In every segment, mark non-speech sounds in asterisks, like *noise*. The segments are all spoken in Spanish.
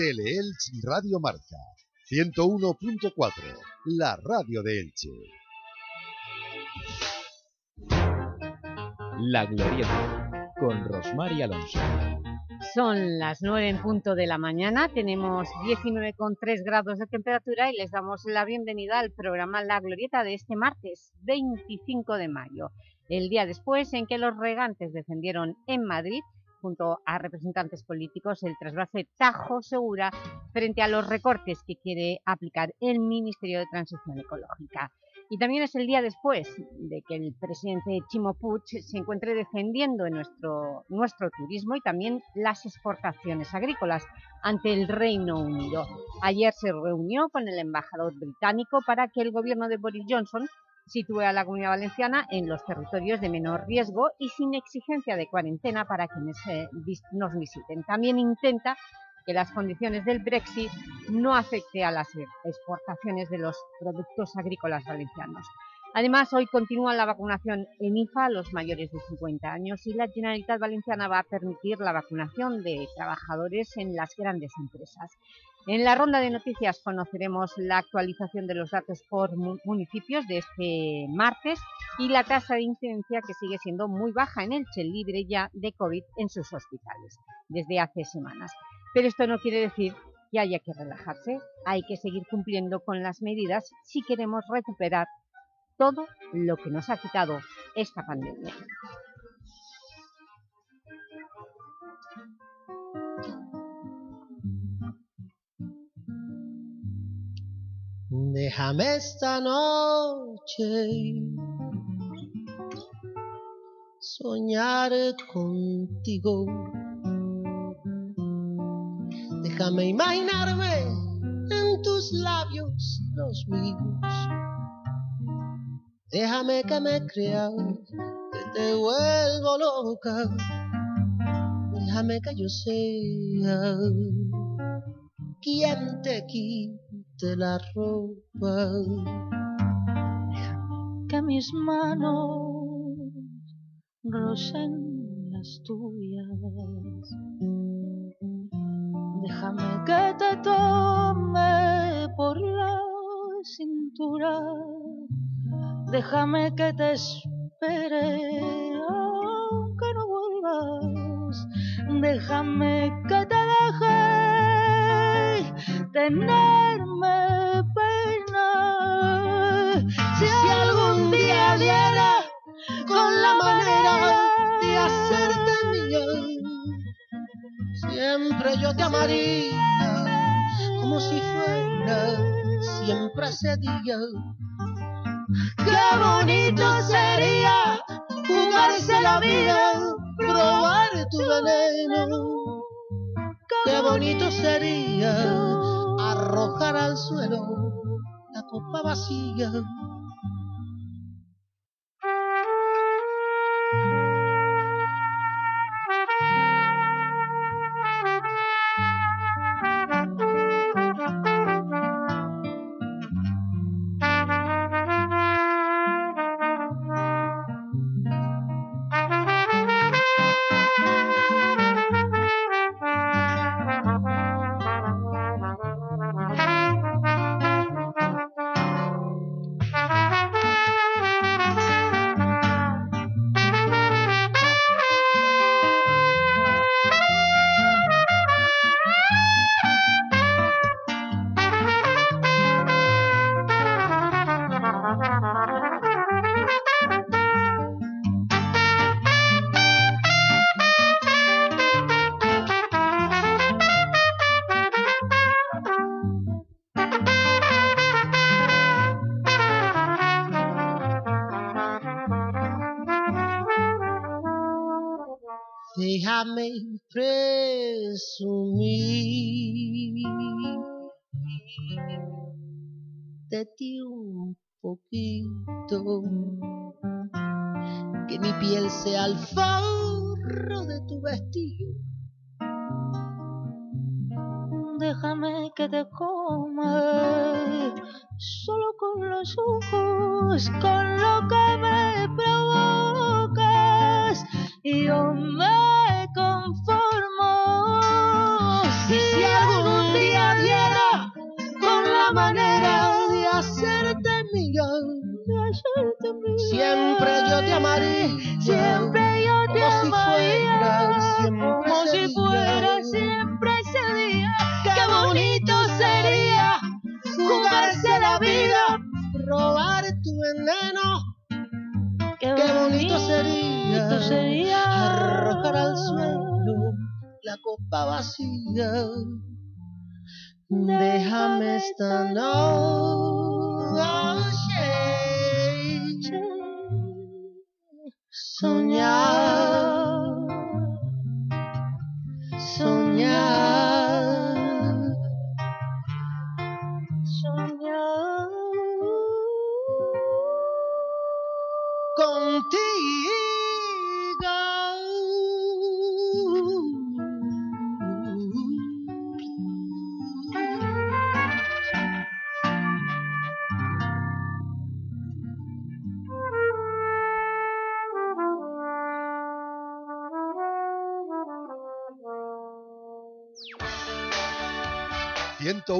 Teleelch Radio Marca 101.4, la radio de Elche. La Glorieta, con Rosmar y Alonso. Son las 9 en punto de la mañana, tenemos 19,3 grados de temperatura y les damos la bienvenida al programa La Glorieta de este martes 25 de mayo, el día después en que los regantes defendieron en Madrid junto a representantes políticos el trasvase Tajo Segura frente a los recortes que quiere aplicar el Ministerio de Transición Ecológica. Y también es el día después de que el presidente Chimo Puig se encuentre defendiendo en nuestro, nuestro turismo y también las exportaciones agrícolas ante el Reino Unido. Ayer se reunió con el embajador británico para que el gobierno de Boris Johnson sitúe a la Comunidad Valenciana en los territorios de menor riesgo y sin exigencia de cuarentena para quienes nos visiten. También intenta que las condiciones del Brexit no afecte a las exportaciones de los productos agrícolas valencianos. Además, hoy continúa la vacunación en IFA a los mayores de 50 años y la Generalitat Valenciana va a permitir la vacunación de trabajadores en las grandes empresas. En la ronda de noticias conoceremos la actualización de los datos por municipios de este martes y la tasa de incidencia que sigue siendo muy baja en Elche, libre ya de COVID en sus hospitales desde hace semanas. Pero esto no quiere decir que haya que relajarse, hay que seguir cumpliendo con las medidas si queremos recuperar todo lo que nos ha quitado esta pandemia. Déjame esta noche soñar contigo. Déjame imaginarme en tus labios los míos. Déjame que me crea que te vuelvo loca. Déjame que yo sea quien te quita la ropa. Que mis manos rocen las tuyas. Déjame que te tome por la cintura. Déjame que te espere aunque no vuelvas. Déjame que te deje tenerme pena. Si, algún día diera con la manera de hacerte mía, siempre yo te amaría como si fuera siempre ese día. Qué bonito sería jugarse la vida, probar tu veneno. Qué bonito sería arrojar al suelo la copa vacía. El forro de tu vestido.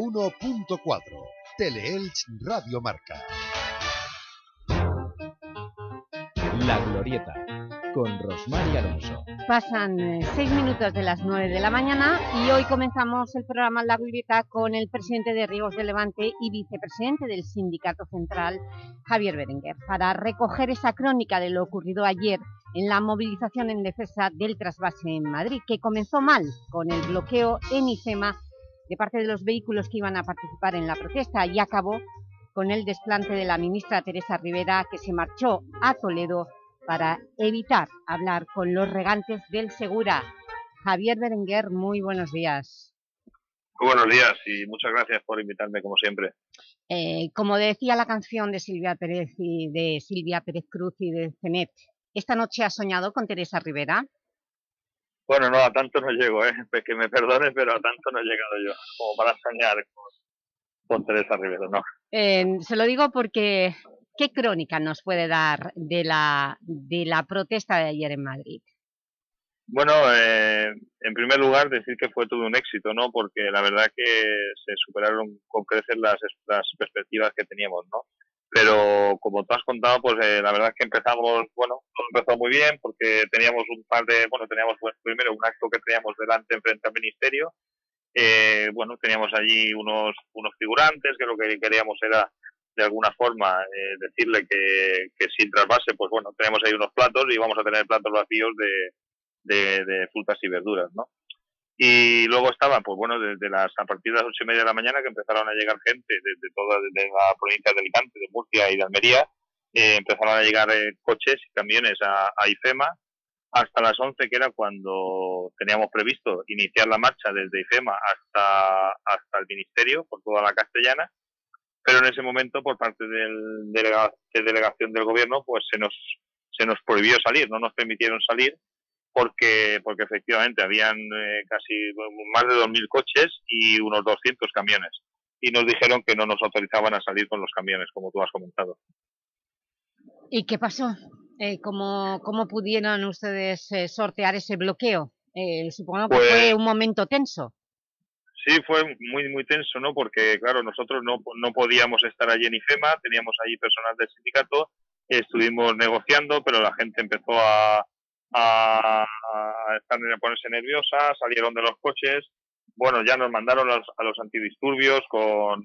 101.4 Teleelch Radio Marca. La Glorieta, con Rosmar y Alonso. Pasan eh, seis minutos de las nueve de la mañana y hoy comenzamos el programa La Glorieta con el presidente de Ríos de Levante y vicepresidente del Sindicato Central, Javier Berenguer, para recoger esa crónica de lo ocurrido ayer en la movilización en defensa del trasvase en Madrid, que comenzó mal con el bloqueo en IFEMA de parte de los vehículos que iban a participar en la protesta y acabó con el desplante de la ministra Teresa Rivera, que se marchó a Toledo para evitar hablar con los regantes del Segura. Javier Berenguer, muy buenos días. Muy buenos días y muchas gracias por invitarme como siempre. Eh, como decía la canción de Silvia Pérez y de Silvia Pérez Cruz y de Cenet, ¿esta noche has soñado con Teresa Rivera? Bueno, no, a tanto no llego, ¿eh? *laughs* que me perdones, pero a tanto no he llegado yo, como para soñar con, Teresa Rivera, no. Eh, se lo digo porque ¿Qué crónica nos puede dar de la, de la protesta de ayer en Madrid? Bueno, eh, en primer lugar decir que fue todo un éxito, ¿no? Porque la verdad que se superaron con creces las, las perspectivas que teníamos, ¿no? Pero como tú has contado, pues eh, la verdad es que empezamos, bueno, todo empezó muy bien porque teníamos un par de, bueno, teníamos pues, primero un acto que teníamos delante frente al ministerio, eh, bueno, teníamos allí unos, unos figurantes que lo que queríamos era de alguna forma eh, decirle que, que, sin trasvase, pues bueno, tenemos ahí unos platos y vamos a tener platos vacíos de, de, frutas y verduras, ¿no? Y luego estaban, pues bueno, desde las, a partir de las ocho y media de la mañana que empezaron a llegar gente desde toda desde la provincia de Alicante, de Murcia y de Almería, eh, empezaron a llegar eh, coches y camiones a, a, IFEMA hasta las 11, que era cuando teníamos previsto iniciar la marcha desde IFEMA hasta, hasta el Ministerio, por toda la castellana, pero en ese momento por parte del delega, de delegación del gobierno pues se nos se nos prohibió salir, no nos permitieron salir porque porque efectivamente habían eh, casi más de 2.000 coches y unos 200 camiones y nos dijeron que no nos autorizaban a salir con los camiones, como tú has comentado. ¿Y qué pasó? Eh, ¿cómo, ¿Cómo pudieron ustedes eh, sortear ese bloqueo? Eh, supongo que fue Pues- un momento tenso. Sí, fue muy muy tenso, ¿no? Porque, claro, nosotros no, no podíamos estar allí en IFEMA, teníamos allí personal del sindicato, estuvimos negociando, pero la gente empezó a, a, a estar, a ponerse nerviosa, salieron de los coches, bueno, ya nos mandaron los- a los antidisturbios con,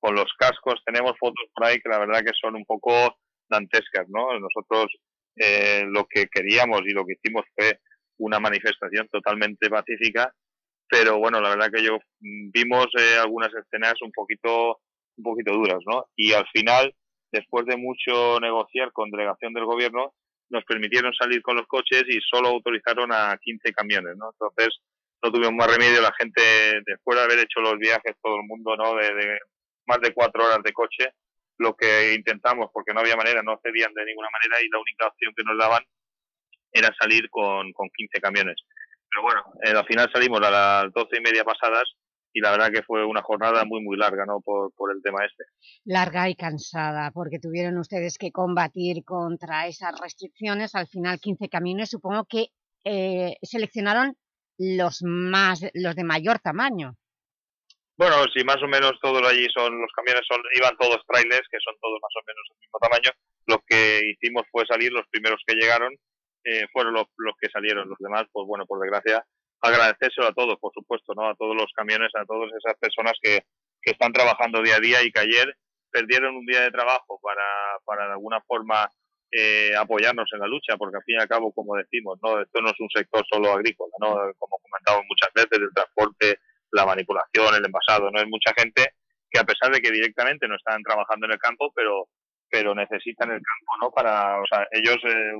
con los cascos, tenemos fotos por ahí que la verdad que son un poco dantescas, ¿no? Nosotros eh, lo que queríamos y lo que hicimos fue una manifestación totalmente pacífica, pero bueno, la verdad que yo mm, vimos eh, algunas escenas un poquito, un poquito duras, ¿no? Y al final, después de mucho negociar con delegación del gobierno, nos permitieron salir con los coches y solo autorizaron a 15 camiones, ¿no? Entonces, no tuvimos más remedio, la gente, después de haber hecho los viajes, todo el mundo, ¿no? De, de más de cuatro horas de coche, lo que intentamos, porque no había manera, no cedían de ninguna manera y la única opción que nos daban era salir con, con 15 camiones. Pero bueno, eh, al final salimos a las doce y media pasadas y la verdad que fue una jornada muy, muy larga, ¿no? Por, por el tema este. Larga y cansada, porque tuvieron ustedes que combatir contra esas restricciones. Al final, 15 camiones, supongo que eh, seleccionaron los, más, los de mayor tamaño. Bueno, si más o menos todos allí son, los camiones son, iban todos trailers, que son todos más o menos del mismo tamaño, lo que hicimos fue salir, los primeros que llegaron eh, fueron los, los que salieron, los demás, pues bueno, por desgracia, agradecérselo a todos, por supuesto, ¿no? A todos los camiones, a todas esas personas que, que están trabajando día a día y que ayer perdieron un día de trabajo para, para de alguna forma eh, apoyarnos en la lucha, porque al fin y al cabo, como decimos, no esto no es un sector solo agrícola, ¿no? como comentamos muchas veces, el transporte, la manipulación, el envasado, no es mucha gente que a pesar de que directamente no están trabajando en el campo, pero pero necesitan el campo, ¿no? Para, o sea, ellos eh,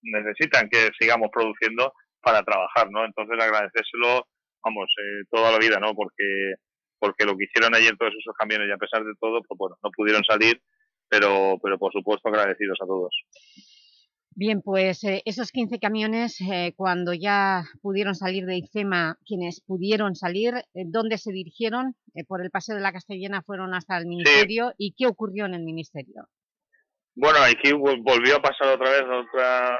necesitan que sigamos produciendo para trabajar, ¿no? Entonces agradecérselo, vamos, eh, toda la vida, ¿no? Porque porque lo que hicieron ayer todos esos camiones y a pesar de todo, pues bueno, no pudieron salir, pero pero por supuesto agradecidos a todos. Bien, pues eh, esos 15 camiones, eh, cuando ya pudieron salir de IFEMA, quienes pudieron salir, eh, ¿dónde se dirigieron? Eh, ¿Por el Paseo de la Castellana fueron hasta el Ministerio? ¿Y qué ocurrió en el Ministerio? Bueno, aquí volvió a pasar otra vez otra,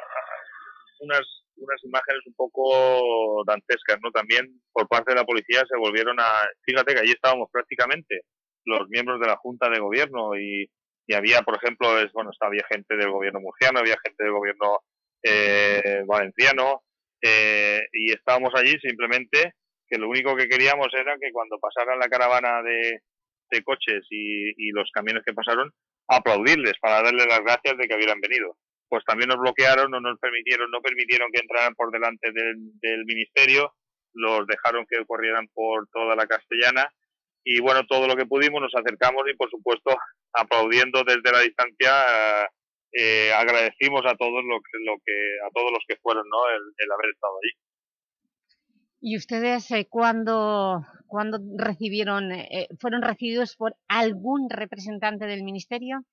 unas, unas imágenes un poco dantescas, ¿no? También por parte de la policía se volvieron a... Fíjate que allí estábamos prácticamente los miembros de la Junta de Gobierno y, y había, por ejemplo, es, bueno, había gente del gobierno murciano, había gente del gobierno eh, valenciano, eh, y estábamos allí simplemente que lo único que queríamos era que cuando pasara la caravana de, de coches y, y, los camiones que pasaron, aplaudirles para darles las gracias de que hubieran venido. Pues también nos bloquearon, no nos permitieron, no permitieron que entraran por delante del, del ministerio, los dejaron que corrieran por toda la castellana y bueno, todo lo que pudimos nos acercamos y por supuesto aplaudiendo desde la distancia eh, agradecimos a todos lo que, a todos los que fueron ¿no? el, haber estado allí. ¿Y ustedes eh, cuándo, cuándo recibieron, eh, fueron recibidos por algún representante del Ministerio?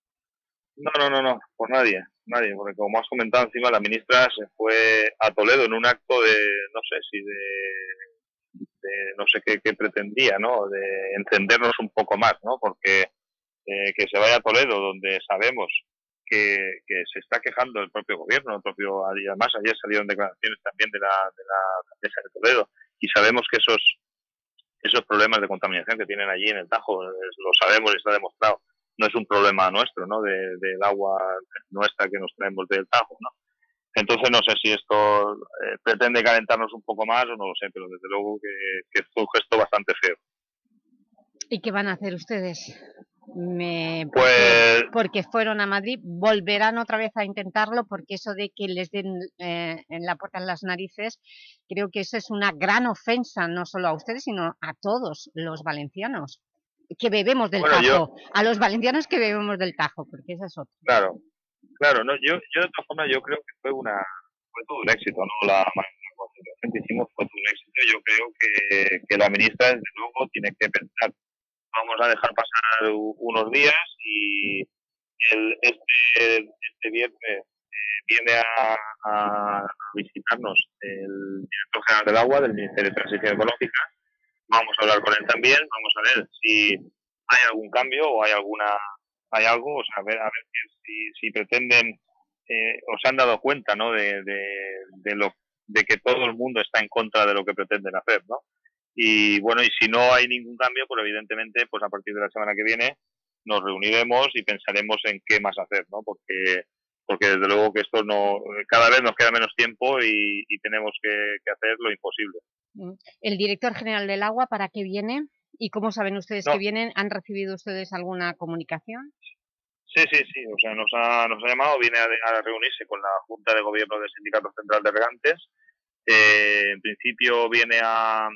No, no, no, no, por nadie, nadie, porque como has comentado encima, la ministra se fue a Toledo en un acto de, no sé si de, no sé qué, pretendía, ¿no? De entendernos un poco más, ¿no? Porque eh, que se vaya a Toledo, donde sabemos que, que, se está quejando el propio gobierno, el propio, además ayer salieron declaraciones también de la, de la de Toledo, y sabemos que esos, esos problemas de contaminación que tienen allí en el Tajo, lo sabemos y está demostrado, no es un problema nuestro, ¿no? De, del agua nuestra que nos traemos del Tajo, ¿no? Entonces no sé si esto eh, pretende calentarnos un poco más o no lo sé, pero desde luego que, que es un gesto bastante feo. ¿Y qué van a hacer ustedes? Me, porque, pues, porque, fueron a Madrid, volverán otra vez a intentarlo porque eso de que les den eh, en la puerta en las narices, creo que eso es una gran ofensa, no solo a ustedes, sino a todos los valencianos que bebemos del bueno, Tajo, yo, a los valencianos que bebemos del Tajo, porque esa es otra. Claro, claro, no, yo, yo de todas formas yo creo que fue una fue todo un éxito, ¿no? La, la concentración que hicimos fue todo un éxito, yo creo que, que la ministra desde luego tiene que pensar vamos a dejar pasar unos días y el, este, este viernes eh, viene a, a, visitarnos el director general del agua del Ministerio de Transición Ecológica. Vamos a hablar con él también, vamos a ver si hay algún cambio o hay alguna hay algo, o sea, a ver, a ver si, si pretenden eh, o se han dado cuenta, ¿no? De, de, de lo de que todo el mundo está en contra de lo que pretenden hacer, ¿no? Y bueno, y si no hay ningún cambio, pues evidentemente, pues a partir de la semana que viene nos reuniremos y pensaremos en qué más hacer, ¿no? Porque porque desde luego que esto no cada vez nos queda menos tiempo y, y tenemos que, que, hacer lo imposible. Mm. ¿El director general del agua para qué viene? ¿Y cómo saben ustedes no. que vienen? ¿Han recibido ustedes alguna comunicación? Sí, sí, sí. O sea, nos ha, nos ha llamado, viene a, a reunirse con la Junta de Gobierno del Sindicato Central de Regantes. Eh, en principio viene a,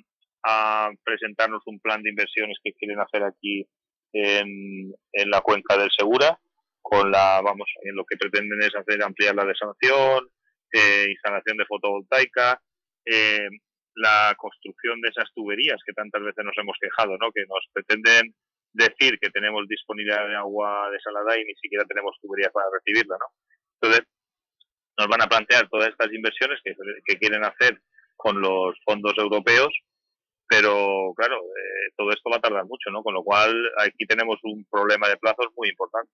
a presentarnos un plan de inversiones que quieren hacer aquí en, en la cuenca del Segura, con la, vamos, en lo que pretenden es hacer ampliar la desalación, eh, instalación de fotovoltaica, eh, la construcción de esas tuberías que tantas veces nos hemos quejado, ¿no? Que nos pretenden decir que tenemos disponibilidad de agua desalada y ni siquiera tenemos tuberías para recibirla, ¿no? Entonces, nos van a plantear todas estas inversiones que, que quieren hacer con los fondos europeos pero claro, eh, todo esto va a tardar mucho, ¿no? Con lo cual aquí tenemos un problema de plazos muy importante.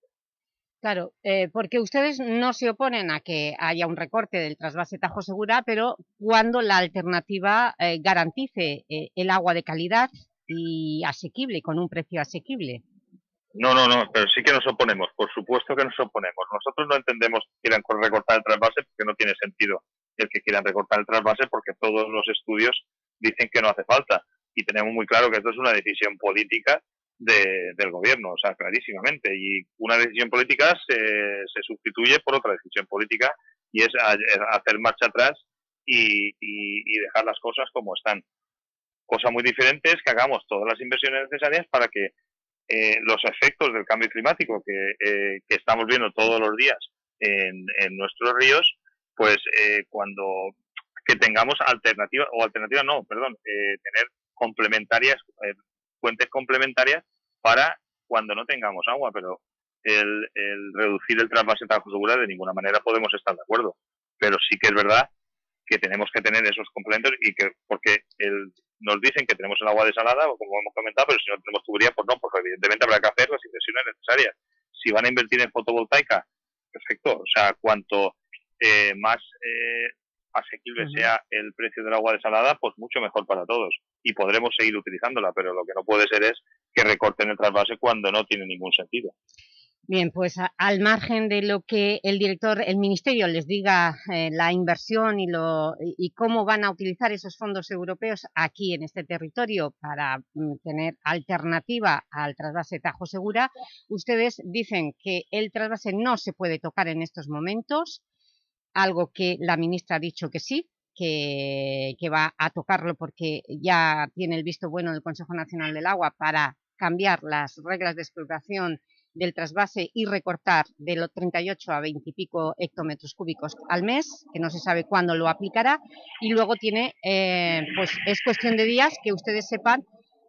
Claro, eh, porque ustedes no se oponen a que haya un recorte del trasvase Tajo Segura, pero cuando la alternativa eh, garantice eh, el agua de calidad, y asequible, con un precio asequible. No, no, no, pero sí que nos oponemos, por supuesto que nos oponemos. Nosotros no entendemos que quieran recortar el trasvase porque no tiene sentido el que quieran recortar el trasvase porque todos los estudios dicen que no hace falta. Y tenemos muy claro que esto es una decisión política del gobierno, o sea, clarísimamente. Y una decisión política se, se sustituye por otra decisión política y es hacer marcha atrás y, y, dejar las cosas como están. Cosa muy diferente es que hagamos todas las inversiones necesarias para que eh, los efectos del cambio climático que, eh, que, estamos viendo todos los días en, en nuestros ríos, pues eh, cuando que tengamos alternativas, o alternativas no, perdón, tener complementarias, fuentes complementarias para cuando no tengamos agua, pero el, el reducir el trasvase Tajo Segura de ninguna manera podemos estar de acuerdo. Pero sí que es verdad que tenemos que tener esos complementos y que, porque el, nos dicen que tenemos el agua desalada, o como hemos comentado, pero si no tenemos tubería, pues no, pues evidentemente habrá que hacer las inversiones necesarias. Si van a invertir en fotovoltaica, perfecto. O sea, cuanto eh, más eh, asequible sea el precio del agua desalada, pues mucho mejor para todos. Y podremos seguir utilizándola, pero lo que no puede ser es que recorten el trasvase cuando no tiene ningún sentido. Bien, pues al margen de lo que el director, el Ministerio les diga eh, la inversión y, lo, y cómo van a utilizar esos fondos europeos aquí en este territorio para mm, tener alternativa al trasvase Tajo Segura, ustedes dicen que el trasvase no se puede tocar en estos momentos, algo que la ministra ha dicho que sí, que, que va a tocarlo porque ya tiene el visto bueno del Consejo Nacional del Agua para cambiar las reglas de explotación del trasvase y recortar de los 38 a 20 y pico hectómetros cúbicos al mes, que no se sabe cuándo lo aplicará, y luego tiene, eh, pues es cuestión de días que ustedes sepan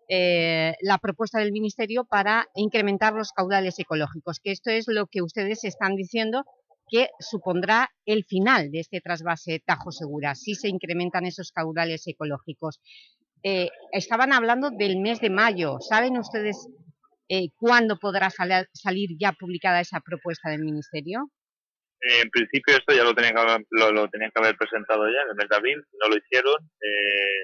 eh, la propuesta del Ministerio para incrementar los caudales ecológicos, que esto es lo que ustedes están diciendo que supondrá el final de este trasvase Tajo Segura, si se incrementan esos caudales ecológicos. Eh, estaban hablando del mes de mayo. ¿Saben ustedes eh, ¿cuándo podrá salir ya publicada esa propuesta del Ministerio? En principio esto ya lo tenían que haber, lo, tenían que haber presentado ya en el mes de abril, no lo hicieron, eh,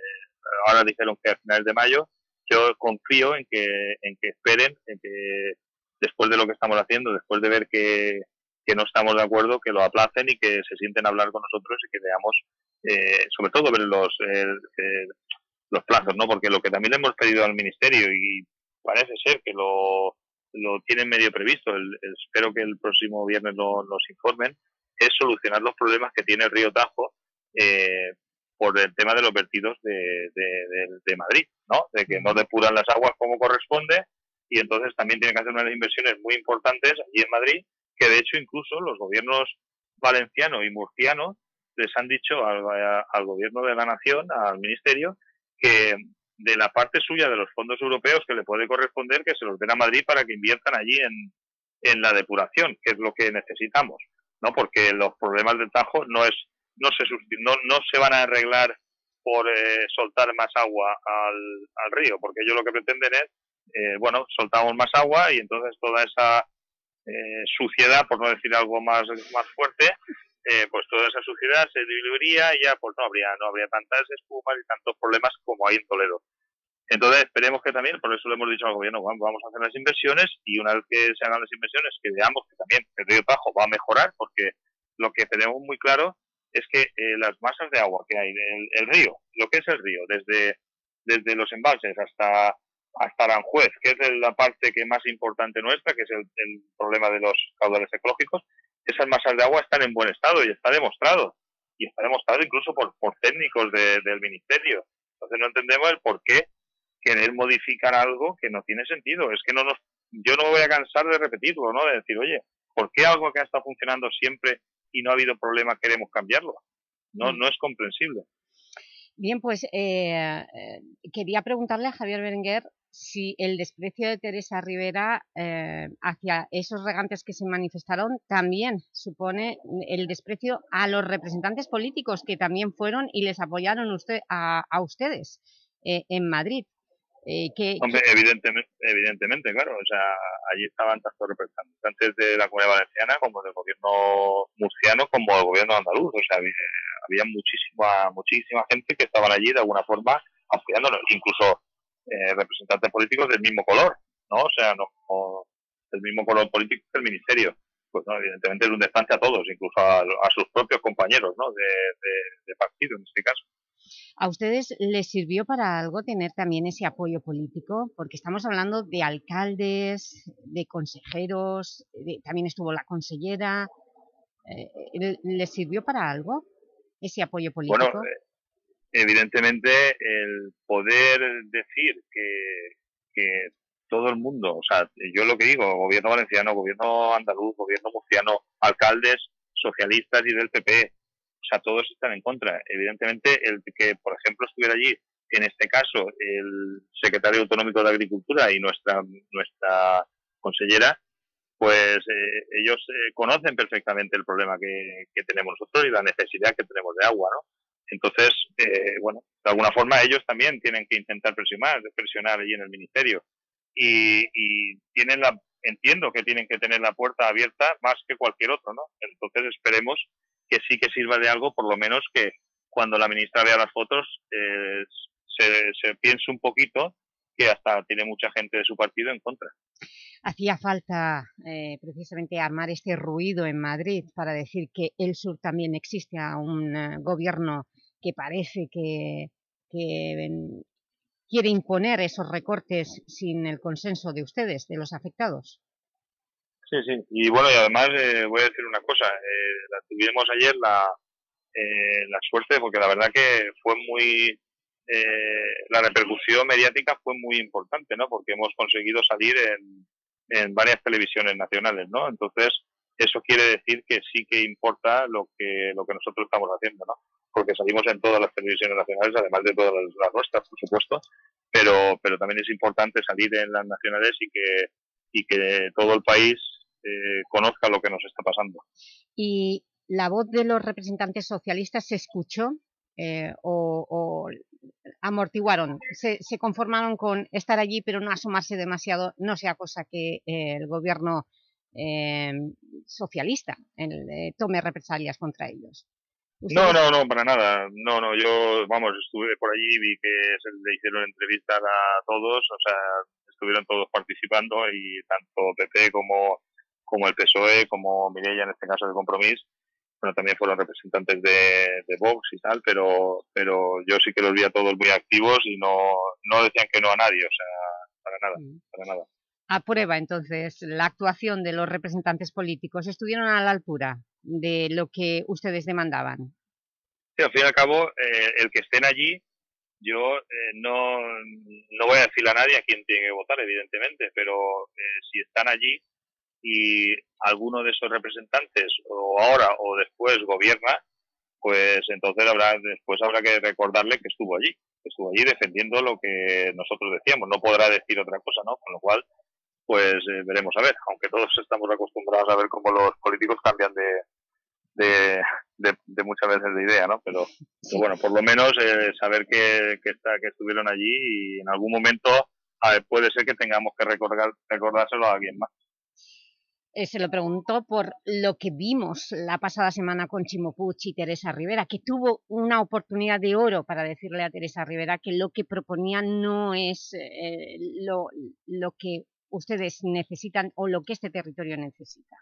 ahora dijeron que a finales de mayo. Yo confío en que, en que esperen, en que después de lo que estamos haciendo, después de ver que, que no estamos de acuerdo, que lo aplacen y que se sienten a hablar con nosotros y que veamos, eh, sobre todo ver los, los plazos, ¿no? Porque lo que también le hemos pedido al Ministerio y parece ser que lo, lo tienen medio previsto, espero que el próximo viernes lo, nos informen, es solucionar los problemas que tiene el río Tajo eh, por el tema de los vertidos de, de, Madrid, ¿no? De que no depuran las aguas como corresponde y entonces también tienen que hacer unas inversiones muy importantes allí en Madrid, que de hecho incluso los gobiernos valenciano y murciano les han dicho al, al gobierno de la nación, al ministerio, que de la parte suya de los fondos europeos que le puede corresponder que se los den a Madrid para que inviertan allí en, en la depuración, que es lo que necesitamos, ¿no? Porque los problemas del Tajo no es no se no, no se van a arreglar por eh, soltar más agua al, al, río, porque ellos lo que pretenden es, eh, bueno, soltamos más agua y entonces toda esa eh, suciedad, por no decir algo más, más fuerte, eh, pues toda esa suciedad se diluiría y ya pues no habría, no habría tantas espumas y tantos problemas como hay en Toledo. Entonces esperemos que también, por eso le hemos dicho al gobierno, vamos a hacer las inversiones y una vez que se hagan las inversiones, que veamos que también el río Tajo va a mejorar, porque lo que tenemos muy claro es que eh, las masas de agua que hay, el, el río, lo que es el río, desde, desde los embalses hasta hasta Aranjuez, que es la parte que más importante nuestra, que es el, el problema de los caudales ecológicos, esas masas de agua están en buen estado y está demostrado. Y está demostrado incluso por, por técnicos del ministerio. Entonces no entendemos el por qué querer modificar algo que no tiene sentido. Es que no nos, yo no me voy a cansar de repetirlo, ¿no? De decir, oye, ¿por qué algo que ha estado funcionando siempre y no ha habido problema queremos cambiarlo? No, mm. no es comprensible. Bien, pues eh, eh, quería preguntarle a Javier Berenguer si el desprecio de Teresa Rivera eh, hacia esos regantes que se manifestaron también supone el desprecio a los representantes políticos que también fueron y les apoyaron usted, a, ustedes eh, en Madrid. Eh, que, Hombre, evidentemente, evidentemente, claro, o sea, allí estaban tanto representantes de la Comunidad Valenciana como del gobierno murciano como del gobierno andaluz, o sea, había, había muchísima, muchísima gente que estaban allí de alguna forma apoyándonos, incluso eh, representantes políticos del mismo color, ¿no? O sea, no, del mismo color político que el ministerio. Pues no, evidentemente es un desplante a todos, incluso a, sus propios compañeros, ¿no? De, de partido en este caso. ¿A ustedes les sirvió para algo tener también ese apoyo político? Porque estamos hablando de alcaldes, de consejeros, también estuvo la consellera. Eh, ¿Les sirvió para algo ese apoyo político? Bueno, eh, evidentemente el poder decir que, que todo el mundo, o sea, yo lo que digo, gobierno valenciano, gobierno andaluz, gobierno murciano, alcaldes socialistas y del PP, o sea, todos están en contra. Evidentemente, el que, por ejemplo, estuviera allí, en este caso, el secretario autonómico de Agricultura y nuestra, nuestra consellera, pues eh, ellos eh, conocen perfectamente el problema que, que, tenemos nosotros y la necesidad que tenemos de agua, ¿no? Entonces, eh, bueno, de alguna forma ellos también tienen que intentar presionar, presionar allí en el ministerio. Y, y tienen la, entiendo que tienen que tener la puerta abierta más que cualquier otro, ¿no? Entonces esperemos que sí que sirva de algo, por lo menos que cuando la ministra vea las fotos eh, se, se piense un poquito que hasta tiene mucha gente de su partido en contra. Hacía falta eh, precisamente armar este ruido en Madrid para decir que el sur también existe a un eh, gobierno que parece que, que quiere imponer esos recortes sin el consenso de ustedes, de los afectados. Sí, sí. Y bueno, y además eh, voy a decir una cosa. Eh, la tuvimos ayer la, eh, la suerte, porque la verdad que fue muy... la repercusión mediática fue muy importante, ¿no? Porque hemos conseguido salir en, en varias televisiones nacionales, ¿no? Entonces, eso quiere decir que sí que importa lo que, lo que nosotros estamos haciendo, ¿no? Porque salimos en todas las televisiones nacionales, además de todas las, nuestras, por supuesto, pero, pero también es importante salir en las nacionales y que, y que todo el país eh, conozca lo que nos está pasando. ¿Y la voz de los representantes socialistas se escuchó eh, o, amortiguaron? Se, conformaron con estar allí pero no asomarse demasiado, no sea cosa que eh, el gobierno socialista tome represalias contra ellos? No, no, no, para nada. No, no, yo, vamos, estuve por allí, vi que se le hicieron entrevistas a todos, o sea, estuvieron todos participando y tanto PP como como el PSOE, como Mireia en este caso de Compromís, bueno, también fueron representantes de, de, Vox y tal, pero, pero yo sí que los vi a todos muy activos y no, no decían que no a nadie, o sea, para nada, mm. para nada. Aprueba entonces la actuación de los representantes políticos, ¿estuvieron a la altura de lo que ustedes demandaban? Al fin y al cabo, eh, el que estén allí, yo eh, no, no voy a decirle a nadie a quién tiene que votar, evidentemente, pero eh, si están allí, y alguno de esos representantes o ahora o después gobierna, pues entonces habrá después habrá que recordarle que estuvo allí, que estuvo allí defendiendo lo que nosotros decíamos, no podrá decir otra cosa, ¿no? Con lo cual, pues eh, veremos a ver, aunque todos estamos acostumbrados a ver cómo los políticos cambian de, de, muchas veces de idea, ¿no? Pero, bueno, por lo menos eh, saber que, que, estuvieron allí y en algún momento puede ser que tengamos que recordar, recordárselo a alguien más. Eh, se lo preguntó por lo que vimos la pasada semana con Chimo y Teresa Rivera, que tuvo una oportunidad de oro para decirle a Teresa Rivera que lo que proponía no es eh, lo, lo, que ustedes necesitan o lo que este territorio necesita.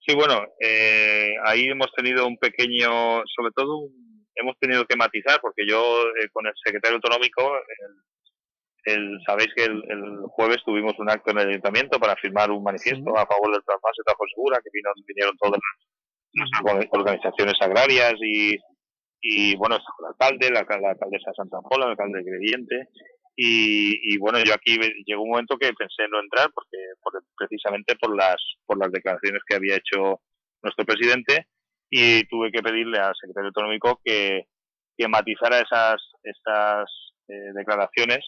Sí, bueno, eh, ahí hemos tenido un pequeño, sobre todo hemos tenido que matizar, porque yo con el secretario autonómico, el el, sabéis que el, jueves tuvimos un acto en el ayuntamiento para firmar un manifiesto a favor del trasvase de Tajo Segura, que vino, vinieron todas las, organizaciones agrarias y, y bueno, el alcalde, la, alcaldesa de Santa Pola, el alcalde de Grediente. Y, y, bueno, yo aquí llegó un momento que pensé en no entrar porque, precisamente por las, por las declaraciones que había hecho nuestro presidente y tuve que pedirle al secretario autonómico que, que matizara esas, esas eh, declaraciones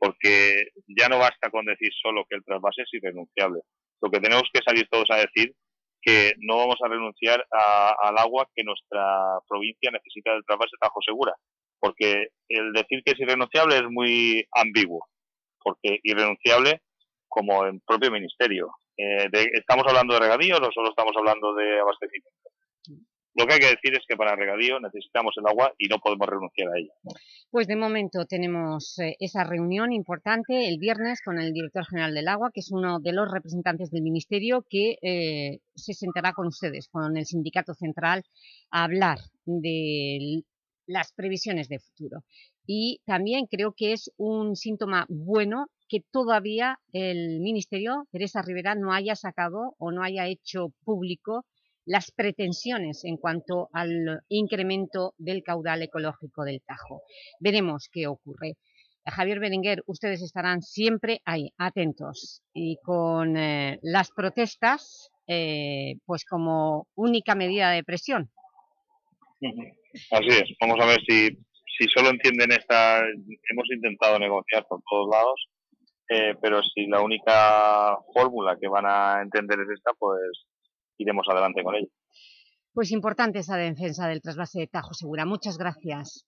porque ya no basta con decir solo que el trasvase es irrenunciable. Lo que tenemos que salir todos a decir que no vamos a renunciar al agua que nuestra provincia necesita del trasvase Tajo Segura, porque el decir que es irrenunciable es muy ambiguo, porque irrenunciable como el propio ministerio. Eh, ¿Estamos hablando de regadíos o solo estamos hablando de abastecimiento? Lo que hay que decir es que para regadío necesitamos el agua y no podemos renunciar a ella. Pues de momento tenemos eh, esa reunión importante el viernes con el director general del agua, que es uno de los representantes del Ministerio que eh, se sentará con ustedes, con el Sindicato Central, a hablar de las previsiones de futuro. Y también creo que es un síntoma bueno que todavía el Ministerio, Teresa Rivera, no haya sacado o no haya hecho público las pretensiones en cuanto al incremento del caudal ecológico del Tajo. Veremos qué ocurre. Javier Berenguer, ustedes estarán siempre ahí, atentos, y con eh, las protestas eh, pues como única medida de presión. Así es, vamos a ver si, si solo entienden esta... Hemos intentado negociar por todos lados, eh, pero si la única fórmula que van a entender es esta, pues iremos adelante con ello. Pues importante esa defensa del trasvase de Tajo Segura. Muchas gracias.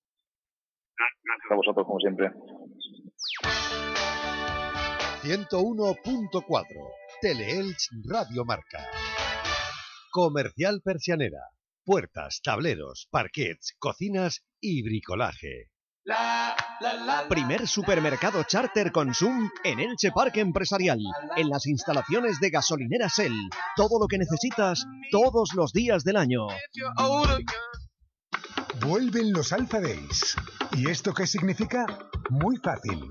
Gracias a vosotros, como siempre. 101.4 Teleelch Radio Marca. Comercial Persianera. Puertas, tableros, parquets, cocinas y bricolaje. Primer supermercado charter Consum en Elche Parque Empresarial, en las instalaciones de gasolinera Shell. Todo lo que necesitas todos los días del año. Vuelven los Alpha Days. ¿Y esto qué significa? Muy fácil.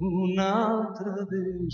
un altre Déu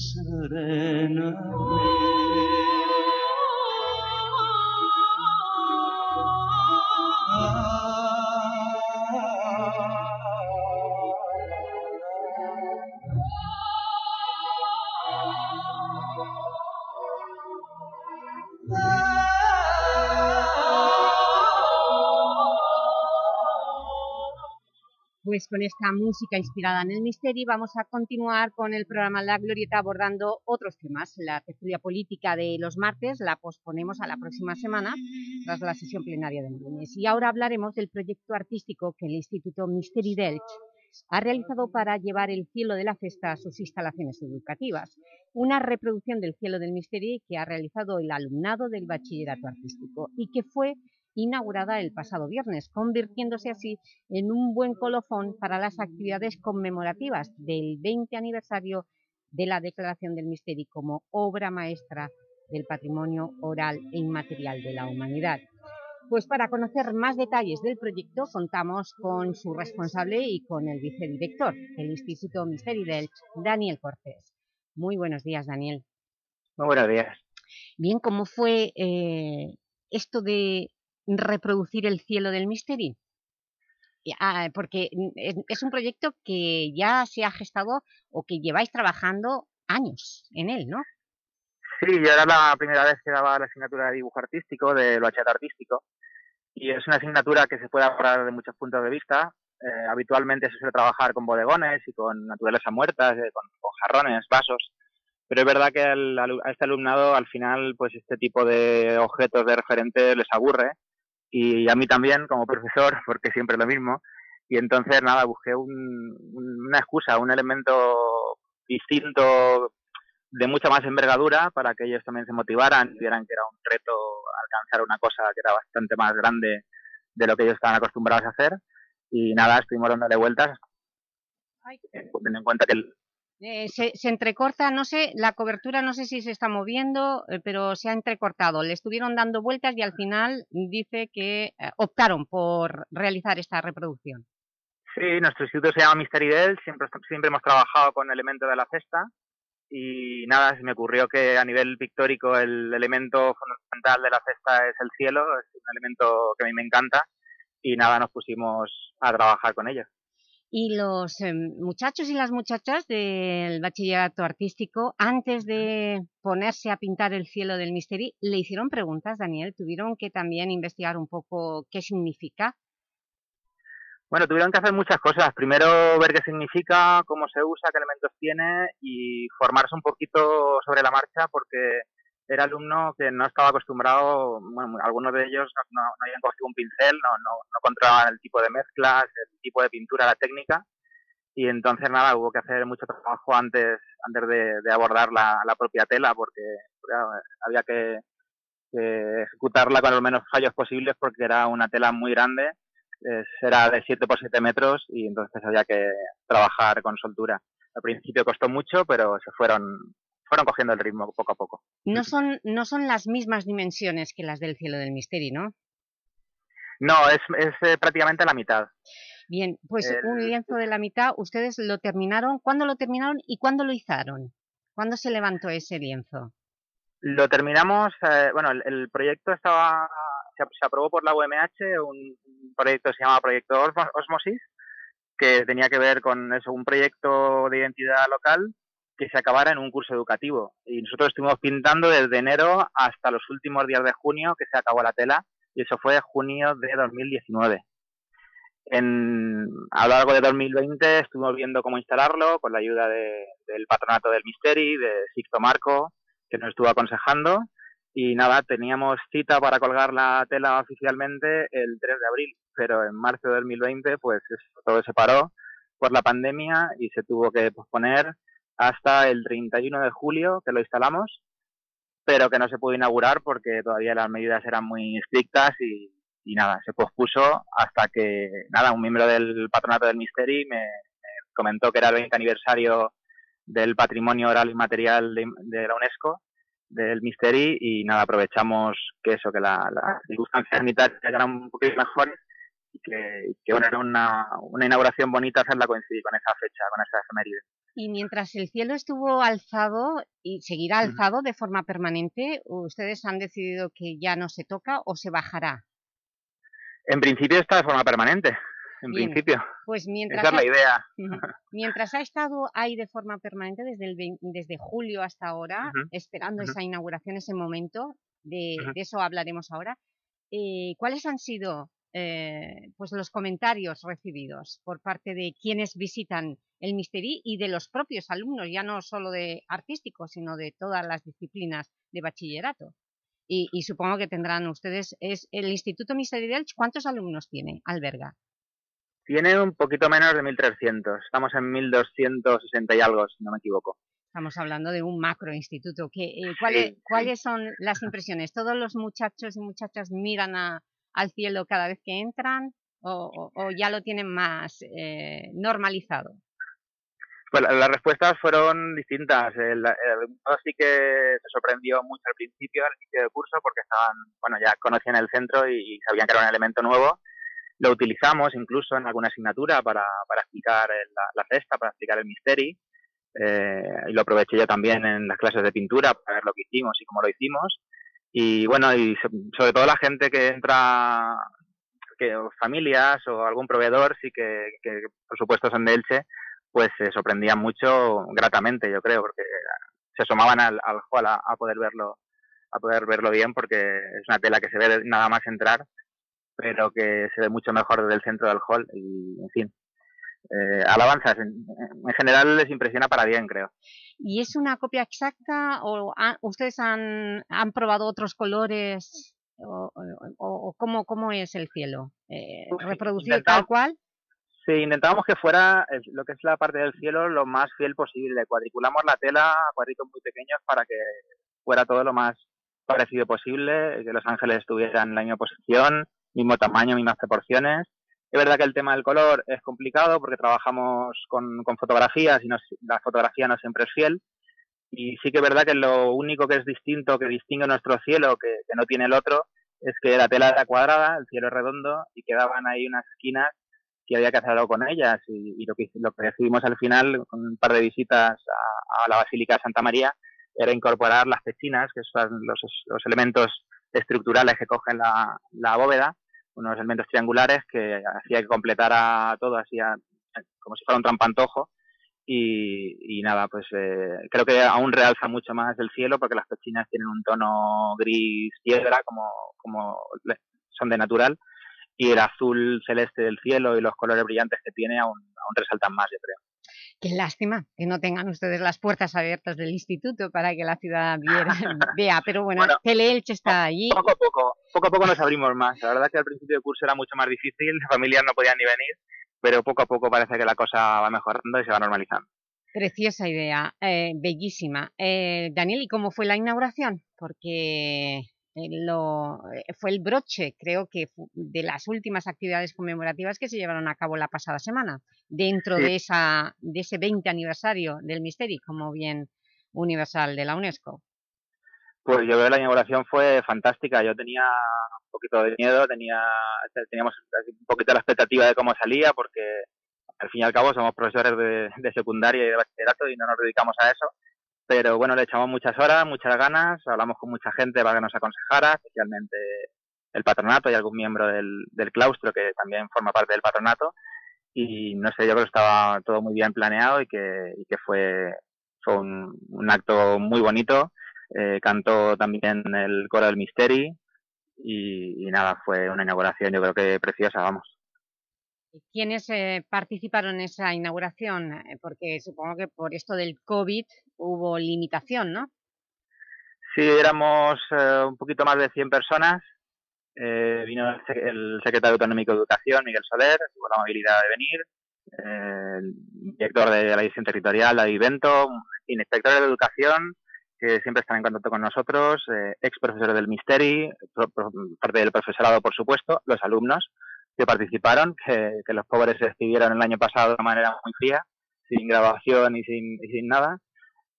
Pues con esta música inspirada en el misterio vamos a continuar con el programa La Glorieta abordando otros temas. La tertulia política de los martes la posponemos a la próxima semana tras la sesión plenaria del lunes. Y ahora hablaremos del proyecto artístico que el Instituto Misteri d'Elx ha realizado para llevar el cielo de la festa a sus instalaciones educativas. Una reproducción del cielo del misterio que ha realizado el alumnado del bachillerato artístico y que fue inaugurada el pasado viernes, convirtiéndose así en un buen colofón para las actividades conmemorativas del 20 aniversario de la Declaración del Misterio como obra maestra del patrimonio oral e inmaterial de la humanidad. Pues para conocer más detalles del proyecto contamos con su responsable y con el vicedirector del Instituto Misteri del Daniel Cortés. Muy buenos días, Daniel. Muy buenos días. Bien, ¿cómo fue eh, esto de reproducir el cielo del misterio? Ah, porque es un proyecto que ya se ha gestado o que lleváis trabajando años en él, ¿no? Sí, yo era la primera vez que daba la asignatura de dibujo artístico, de bachillerato artístico, y es una asignatura que se puede abordar de muchos puntos de vista. Eh, habitualmente se suele trabajar con bodegones y con naturaleza muertas, eh, con, con, jarrones, vasos, pero es verdad que a este alumnado al final pues este tipo de objetos de referente les aburre y a mí también como profesor, porque siempre es lo mismo. Y entonces, nada, busqué un, una excusa, un elemento distinto, de mucha más envergadura para que ellos también se motivaran y vieran que era un reto alcanzar una cosa que era bastante más grande de lo que ellos estaban acostumbrados a hacer. Y nada, estuvimos dándole vueltas, teniendo en cuenta que el, eh, se, se, entrecorta, no sé, la cobertura no sé si se está moviendo, eh, pero se ha entrecortado. Le estuvieron dando vueltas y al final dice que eh, optaron por realizar esta reproducción. Sí, nuestro instituto se llama Mystery Del, siempre, siempre hemos trabajado con elementos de la cesta y nada, se me ocurrió que a nivel pictórico el elemento fundamental de la cesta es el cielo, es un elemento que a mí me encanta y nada, nos pusimos a trabajar con ello. Y los em, muchachos y las muchachas del bachillerato artístico, antes de ponerse a pintar el cielo del Misteri, ¿le hicieron preguntas, Daniel? ¿Tuvieron que también investigar un poco qué significa? Bueno, tuvieron que hacer muchas cosas. Primero ver qué significa, cómo se usa, qué elementos tiene y formarse un poquito sobre la marcha porque era alumno que no estaba acostumbrado, bueno, algunos de ellos no, no, habían cogido un pincel, no, no, no controlaban el tipo de mezclas, el tipo de pintura, la técnica, y entonces nada, hubo que hacer mucho trabajo antes, antes de, abordar la, la, propia tela, porque, había que, que, ejecutarla con los menos fallos posibles, porque era una tela muy grande, era de 7 por 7 metros, y entonces había que trabajar con soltura. Al principio costó mucho, pero se fueron fueron cogiendo el ritmo poco a poco. No son, no son las mismas dimensiones que las del Cielo del Misterio, ¿no? No, es, es eh, prácticamente la mitad. Bien, pues el... un lienzo de la mitad, ¿ustedes lo terminaron? ¿Cuándo lo terminaron y cuándo lo izaron? ¿Cuándo se levantó ese lienzo? Lo terminamos, eh, bueno, el, el, proyecto estaba, se, se, aprobó por la UMH, un, un proyecto que se llama Proyecto Osmosis, que tenía que ver con eso, un proyecto de identidad local que se acabara en un curso educativo. Y nosotros estuvimos pintando desde enero hasta los últimos días de junio que se acabó la tela y eso fue junio de 2019. En, a lo largo de 2020 estuvimos viendo cómo instalarlo con la ayuda de, del patronato del Misteri, de Sixto Marco, que nos estuvo aconsejando. Y nada, teníamos cita para colgar la tela oficialmente el 3 de abril, pero en marzo de 2020 pues todo se paró por la pandemia y se tuvo que posponer hasta el 31 de julio que lo instalamos, pero que no se pudo inaugurar porque todavía las medidas eran muy estrictas y, y nada, se pospuso hasta que, nada, un miembro del patronato del Misteri me, me comentó que era el 20 aniversario del patrimonio oral y material de, la UNESCO del Misteri y nada, aprovechamos que eso, que las la circunstancias sanitarias eran un poquito mejores y que, que bueno, era una, una inauguración bonita hacerla coincidir con esa fecha, con esa efeméride. Y mientras el cielo estuvo alzado y seguirá alzado de forma permanente, ¿ustedes han decidido que ya no se toca o se bajará? En principio está de forma permanente, en Bien, principio. Pues mientras Esa es la idea. Mientras ha estado ahí de forma permanente desde, el 20, desde julio hasta ahora, uh -huh. esperando uh -huh. esa inauguración, ese momento, de, uh -huh. de eso hablaremos ahora, eh, ¿cuáles han sido eh, pues los comentarios recibidos por parte de quienes visitan el Misteri y de los propios alumnos, ya no solo de artísticos, sino de todas las disciplinas de bachillerato. Y, y supongo que tendrán ustedes, es el Instituto Misteri de Elche, ¿cuántos alumnos tiene, alberga? Tiene un poquito menos de 1.300, estamos en 1.260 y algo, si no me equivoco. Estamos hablando de un macro instituto. ¿Qué, eh, ¿cuáles, sí, ¿Cuáles son las impresiones? ¿Todos los muchachos y muchachas miran a, al cielo cada vez que entran o, o, o ya lo tienen más eh, normalizado? Pues las respuestas fueron distintas. El, el, sí que se sorprendió mucho al principio, al inicio del curso, porque estaban, bueno, ya conocían el centro y, y sabían que era un elemento nuevo. Lo utilizamos incluso en alguna asignatura para, para explicar la, la, cesta, para explicar el misteri. Eh, y lo aproveché yo también en las clases de pintura para ver lo que hicimos y cómo lo hicimos. Y bueno, y sobre todo la gente que entra, que familias o algún proveedor, sí que, que por supuesto son de Elche, pues se sorprendían mucho gratamente, yo creo, porque se asomaban al, al hall a, poder verlo a poder verlo bien porque es una tela que se ve nada más entrar pero que se ve mucho mejor desde el centro del hall y en fin eh, alabanzas en, en, general les impresiona para bien creo ¿y es una copia exacta o ha, ustedes han, han probado otros colores o, o, o cómo, cómo es el cielo? Eh, ¿reproducido tal cual? Sí, intentamos que fuera lo que es la parte del cielo lo más fiel posible. Cuadriculamos la tela a cuadritos muy pequeños para que fuera todo lo más parecido posible, que los ángeles estuvieran en la misma posición, mismo tamaño, mismas proporciones. Es verdad que el tema del color es complicado porque trabajamos con, fotografías y la fotografía no siempre es fiel. Y sí que es verdad que lo único que es distinto, que distingue nuestro cielo, que, no tiene el otro, es que la tela era cuadrada, el cielo es redondo y quedaban ahí unas esquinas que había que hacer algo con ellas y, lo, que, lo que decidimos al final, con un par de visitas a, la Basílica de Santa María, era incorporar las pechinas, que son los, los elementos estructurales que cogen la, bóveda, unos elementos triangulares que hacía que completara todo así como si fuera un trampantojo y, y nada, pues eh, creo que aún realza mucho más el cielo porque las pechinas tienen un tono gris piedra como, como son de natural y el azul celeste del cielo y los colores brillantes que tiene aún, aún resaltan más, yo creo. Qué lástima que no tengan ustedes las puertas abiertas del instituto para que la ciudad *laughs* vea, pero bueno, bueno Teleelche está allí. Poco a poco, poco a poco nos abrimos más. La verdad es que al principio del curso era mucho más difícil, las familias no podían ni venir, pero poco a poco parece que la cosa va mejorando y se va normalizando. Preciosa idea, eh, bellísima. Eh, Daniel, ¿y cómo fue la inauguración? Porque lo, eh, fue el broche, creo que de las últimas actividades conmemorativas que se llevaron a cabo la pasada semana, dentro de, esa, de ese 20 aniversario del Misteri, como bien universal de la UNESCO. Pues yo creo que la inauguración fue fantástica. Yo tenía un poquito de miedo, tenía teníamos un poquito la expectativa de cómo salía, porque al fin y al cabo somos profesores de, de secundaria y de bachillerato y no nos dedicamos a eso pero bueno, le echamos muchas horas, muchas ganas, hablamos con mucha gente para que nos aconsejara, especialmente el patronato y algún miembro del, claustro que también forma parte del patronato. Y no sé, yo creo que estaba todo muy bien planeado y que, y que fue, fue un, acto muy bonito. Eh, cantó también el coro del Misteri y nada, fue una inauguración yo creo que preciosa, vamos. ¿Quiénes eh, participaron en esa inauguración? Eh, porque supongo que por esto del COVID hubo limitación, ¿no? Sí, éramos eh, un poquito más de 100 personas. vino el secretario autonómico de Educación, Miguel Soler, tuvo la amabilidad de venir. el director de la división territorial, David Bento, inspector de Educación, que siempre están en contacto con nosotros, ex profesores del Misteri, parte del profesorado, por supuesto, los alumnos que participaron, que, los pobres se decidieron el año pasado de una manera muy fría, sin grabación y sin, sin nada.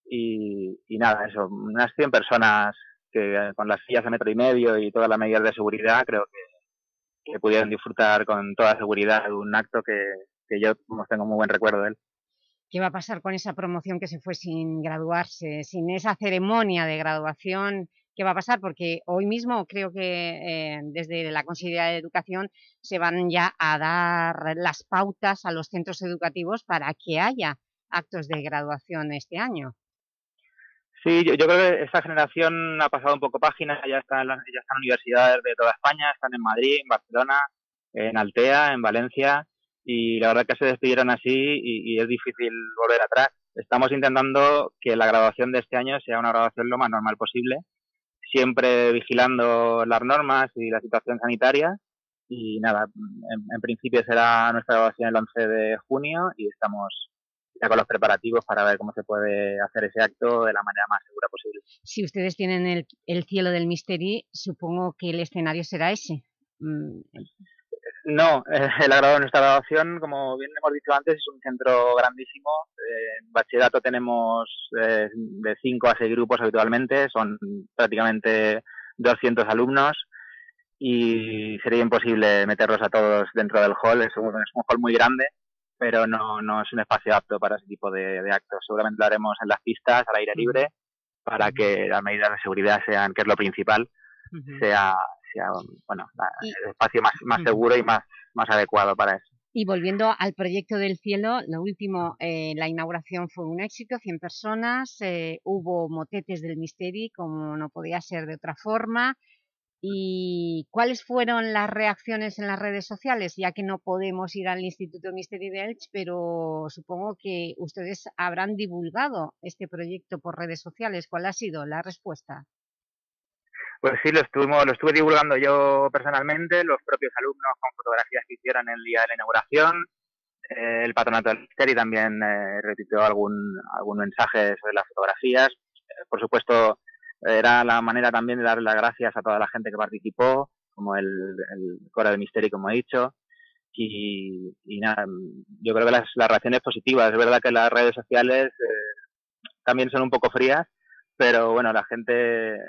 Y, nada, eso, unas 100 personas que con las sillas de metro y medio y todas las medidas de seguridad, creo que, que pudieron disfrutar con toda seguridad de un acto que, que yo tengo muy buen recuerdo de él. ¿Qué va a pasar con esa promoción que se fue sin graduarse, sin esa ceremonia de graduación qué va a pasar, porque hoy mismo creo que eh, desde la Consejería de Educación se van ya a dar las pautas a los centros educativos para que haya actos de graduación este año. Sí, yo, creo que esta generación ha pasado un poco páginas, ya están, ya están universidades de toda España, están en Madrid, en Barcelona, en Altea, en Valencia, y la verdad que se despidieron así y, y es difícil volver atrás. Estamos intentando que la graduación de este año sea una graduación lo más normal posible, siempre vigilando las normas y la situación sanitaria. Y nada, en, principio será nuestra grabación el 11 de junio y estamos ya con los preparativos para ver cómo se puede hacer ese acto de la manera más segura posible. Si ustedes tienen el, el cielo del Misteri, supongo que el escenario será ese. Mm, no, *laughs* el agrado de nuestra graduación, como bien hemos dicho antes, es un centro grandísimo. Eh, en bachillerato tenemos eh, de 5 a 6 grupos habitualmente, son prácticamente 200 alumnos y sería imposible meterlos a todos dentro del hall. Es un, es un hall muy grande, pero no, no es un espacio apto para ese tipo de, actos. Seguramente lo haremos en las pistas, al aire libre, para que las medidas de seguridad sean, que es lo principal, sea, bueno, el espacio más, más seguro y más, más adecuado para eso. Y volviendo al proyecto del cielo, lo último, eh, la inauguración fue un éxito, 100 personas, eh, hubo motetes del Misteri, como no podía ser de otra forma, ¿Y cuáles fueron las reacciones en las redes sociales? Ya que no podemos ir al Instituto Misteri de Elche, pero supongo que ustedes habrán divulgado este proyecto por redes sociales. ¿Cuál ha sido la respuesta? Pues sí, lo, estuvimos, lo estuve divulgando yo personalmente, los propios alumnos con fotografías que hicieron el día de la inauguración, Eh, el patronato del Misteri también eh, repitió algún, algún mensaje sobre las fotografías. Eh, por supuesto, era la manera también de darle las gracias a toda la gente que participó, como el, el Coro del Misteri, como he dicho. Y, nada, yo creo que las, las reacciones positivas. Es verdad que las redes sociales también son un poco frías, pero bueno, la gente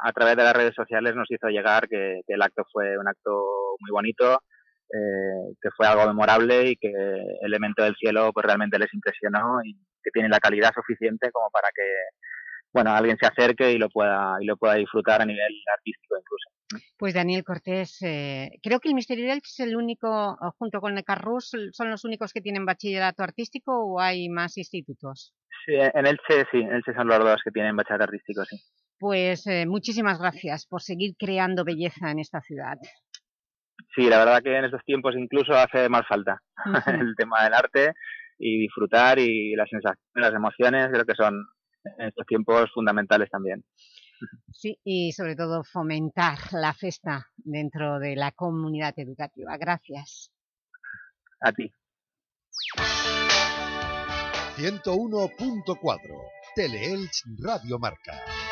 a través de las redes sociales nos hizo llegar que, que el acto fue un acto muy bonito, eh, que fue algo memorable y que el Elemento del Cielo pues realmente les impresionó y que tiene la calidad suficiente como para que bueno alguien se acerque y lo pueda y lo pueda disfrutar a nivel artístico incluso. Pues Daniel Cortés, eh, creo que el Misterio del es el único, junto con el Carrus, son los únicos que tienen bachillerato artístico o hay más institutos? Sí, en Elche sí, en Elche son los dos que tienen bachillerato artístico, sí. Pues eh, muchísimas gracias por seguir creando belleza en esta ciudad. Sí, la verdad que en estos tiempos incluso hace más falta *laughs* el tema del arte y disfrutar y las sensaciones, las emociones, creo que son en estos tiempos fundamentales también. Sí, y sobre todo fomentar la festa dentro de la comunidad educativa. Gracias. A ti. 101.4 Teleelch Radio Marca.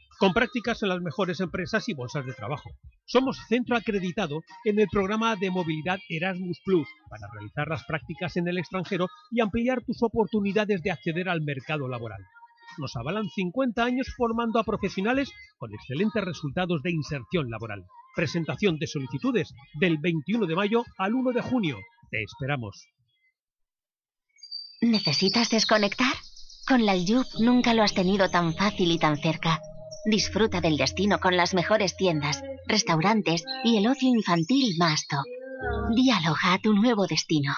con prácticas en las mejores empresas y bolsas de trabajo. Somos centro acreditado en el programa de movilidad Erasmus Plus para realizar las prácticas en el extranjero y ampliar tus oportunidades de acceder al mercado laboral. Nos avalan 50 años formando a profesionales con excelentes resultados de inserción laboral. Presentación de solicitudes del 21 de mayo al 1 de junio. Te esperamos. ¿Necesitas desconectar? Con la Aljub nunca lo has tenido tan fácil y tan cerca. Disfruta del destino con las mejores tiendas, restaurantes y el ocio infantil Masto. Dialoga a tu nuevo destino.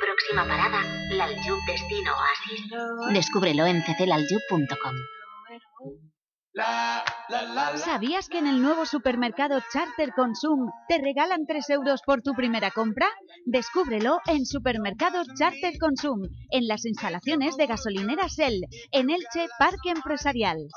Próxima parada, Laljub Destino Oasis. Descúbrelo en cclaljub.com. ¿Sabías que en el nuevo supermercado Charter Consum te regalan 3 euros por tu primera compra? Descúbrelo en Supermercados Charter Consum, en las instalaciones de gasolinera Shell, en Elche Parque Empresarial.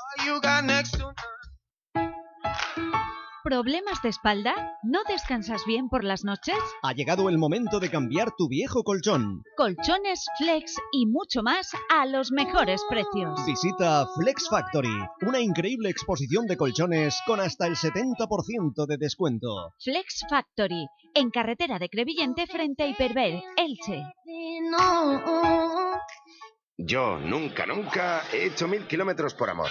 ¿Problemas de espalda? ¿No descansas bien por las noches? Ha llegado el momento de cambiar tu viejo colchón. Colchones, flex y mucho más a los mejores precios. Visita Flex Factory, una increíble exposición de colchones con hasta el 70% de descuento. Flex Factory, en carretera de Crevillente frente a Hiperver, Elche. Yo nunca, nunca he hecho mil kilómetros por amor.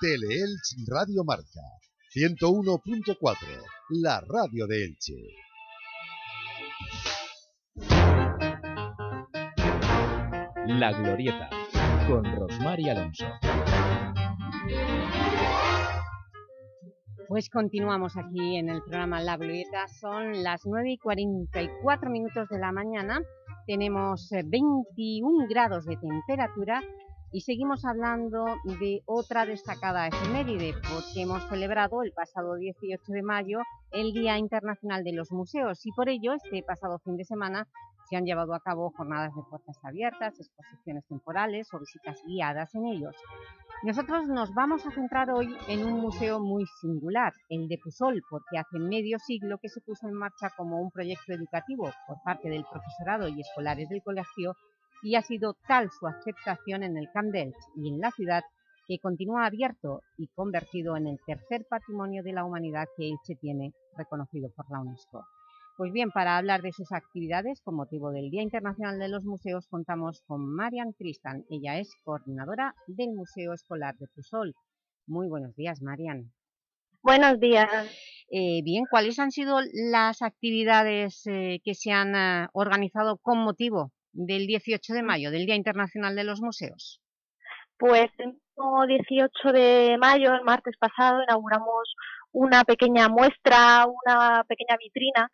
Teleelch Radio Marca 101.4, la radio de Elche. La Glorieta, con Rosmar y Alonso. Pues continuamos aquí en el programa La Glorieta, son las 9 y 44 minutos de la mañana, tenemos 21 grados de temperatura y seguimos hablando de otra destacada efeméride, porque hemos celebrado el pasado 18 de mayo el Día Internacional de los Museos y por ello este pasado fin de semana Se han llevado a cabo jornadas de puertas abiertas, exposiciones temporales o visitas guiadas en ellos. Nosotros nos vamos a centrar hoy en un museo muy singular, el de Pusol, porque hace medio siglo que se puso en marcha como un proyecto educativo por parte del profesorado y escolares del colegio y ha sido tal su aceptación en el Camp y en la ciudad que continúa abierto y convertido en el tercer patrimonio de la humanidad que Elche tiene reconocido por la UNESCO. Pues bien, para hablar de sus actividades con motivo del Día Internacional de los Museos contamos con Marian Cristan. Ella es coordinadora del Museo Escolar de Pusol. Muy buenos días, Marian. Buenos días. Eh, bien, ¿cuáles han sido las actividades eh, que se han eh, organizado con motivo del 18 de mayo, del Día Internacional de los Museos? Pues el 18 de mayo, el martes pasado, inauguramos una pequeña muestra, una pequeña vitrina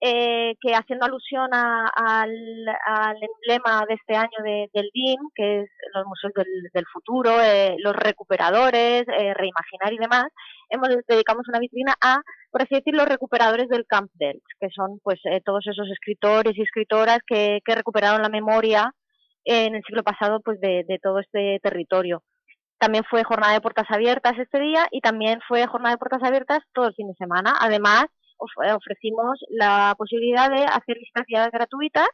eh, que haciendo alusión al, emblema de este año del DIN, que es los museos del, futuro, eh, los recuperadores, eh, reimaginar y demás, hemos dedicamos una vitrina a, por así decir, los recuperadores del Camp Delft, que son pues todos esos escritores y escritoras que, recuperaron la memoria en el siglo pasado pues de, de todo este territorio. También fue jornada de puertas abiertas este día y también fue jornada de puertas abiertas todo el fin de semana. Además, eh, ofrecimos la posibilidad de hacer visitas guiadas gratuitas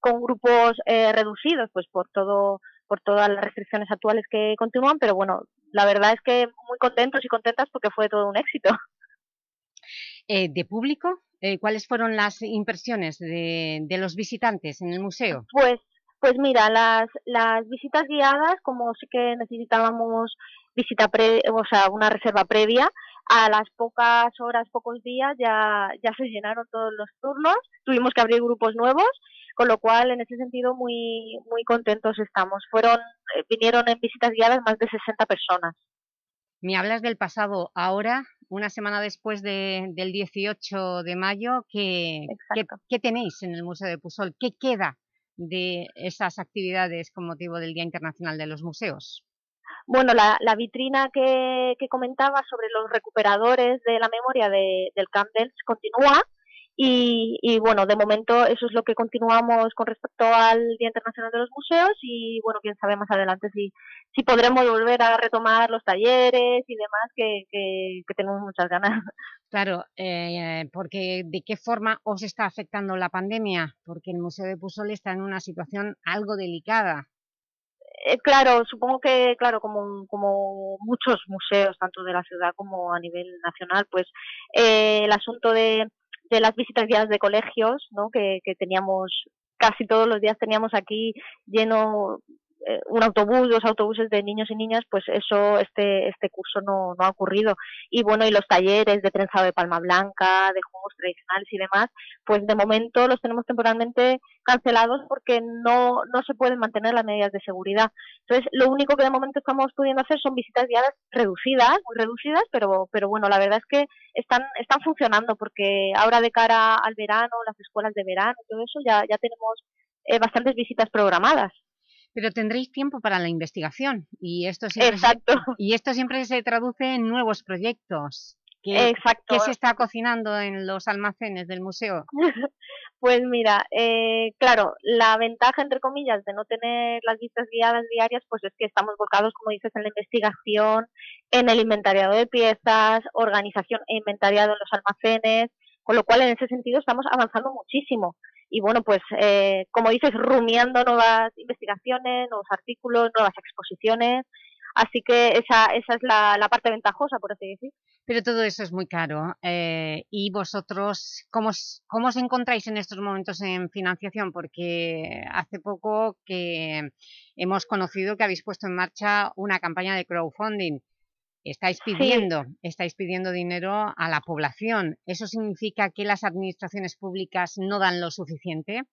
con grupos eh, reducidos, pues por todo por todas las restricciones actuales que continúan, pero bueno, la verdad es que muy contentos y contentas porque fue todo un éxito. Eh, ¿De público? ¿Cuáles fueron las impresiones de, de, los visitantes en el museo? Pues, pues mira, las, las visitas guiadas, como sí que necesitábamos visita pre, o sea, una reserva previa, a las pocas horas, pocos días ya, ya se llenaron todos los turnos, tuvimos que abrir grupos nuevos, con lo cual en ese sentido muy, muy contentos estamos. Fueron, eh, vinieron en visitas guiadas más de 60 personas. Me hablas del pasado, ahora, una semana después de, del 18 de mayo, ¿qué, ¿qué, ¿qué tenéis en el Museo de Pusol? ¿Qué queda de esas actividades con motivo del Día Internacional de los Museos? Bueno, la, vitrina que, que, comentaba sobre los recuperadores de la memoria de, del Camp continúa y, y, bueno, de momento eso es lo que continuamos con respecto al Día Internacional de los Museos y bueno, quién sabe más adelante si, podremos volver a retomar los talleres y demás que tenemos muchas ganas. Claro, eh, porque ¿de qué forma os está afectando la pandemia? Porque el Museo de Pusol está en una situación algo delicada. Eh, claro, supongo que, claro, como, como muchos museos, tanto de la ciudad como a nivel nacional, pues eh, el asunto de, de las visitas guiadas de colegios, ¿no? Que, que teníamos casi todos los días teníamos aquí lleno eh, un autobús, dos autobuses de niños y niñas, pues eso, este, este curso no, ha ocurrido. Y bueno, y los talleres de trenzado de palma blanca, de juegos tradicionales y demás, pues de momento los tenemos temporalmente cancelados porque no, no se pueden mantener las medidas de seguridad. Entonces, lo único que de momento estamos pudiendo hacer son visitas guiadas reducidas, muy reducidas, pero, pero bueno, la verdad es que están, están funcionando porque ahora de cara al verano, las escuelas de verano, todo eso, ya, ya tenemos eh, bastantes visitas programadas. Pero tendréis tiempo para la investigación y esto siempre, Exacto. Se, *laughs* y esto siempre se traduce en nuevos proyectos. ¿Qué, Exacto. ¿Qué se está cocinando en los almacenes del museo? *laughs* pues mira, eh, claro, la ventaja, entre comillas, de no tener las vistas guiadas diarias, pues es que estamos volcados, como dices, en la investigación, en el inventariado de piezas, organización e inventariado en los almacenes, con lo cual en ese sentido estamos avanzando muchísimo y bueno, pues eh, como dices, rumiando nuevas investigaciones, nuevos artículos, nuevas exposiciones, así que esa, esa es la, la parte ventajosa, por así decir. Pero todo eso es muy caro. Eh, ¿Y vosotros cómo, cómo os encontráis en estos momentos en financiación? Porque hace poco que hemos conocido que habéis puesto en marcha una campaña de crowdfunding Estáis pidiendo, estáis pidiendo dinero a la población. ¿Eso significa que las administraciones públicas no dan lo suficiente?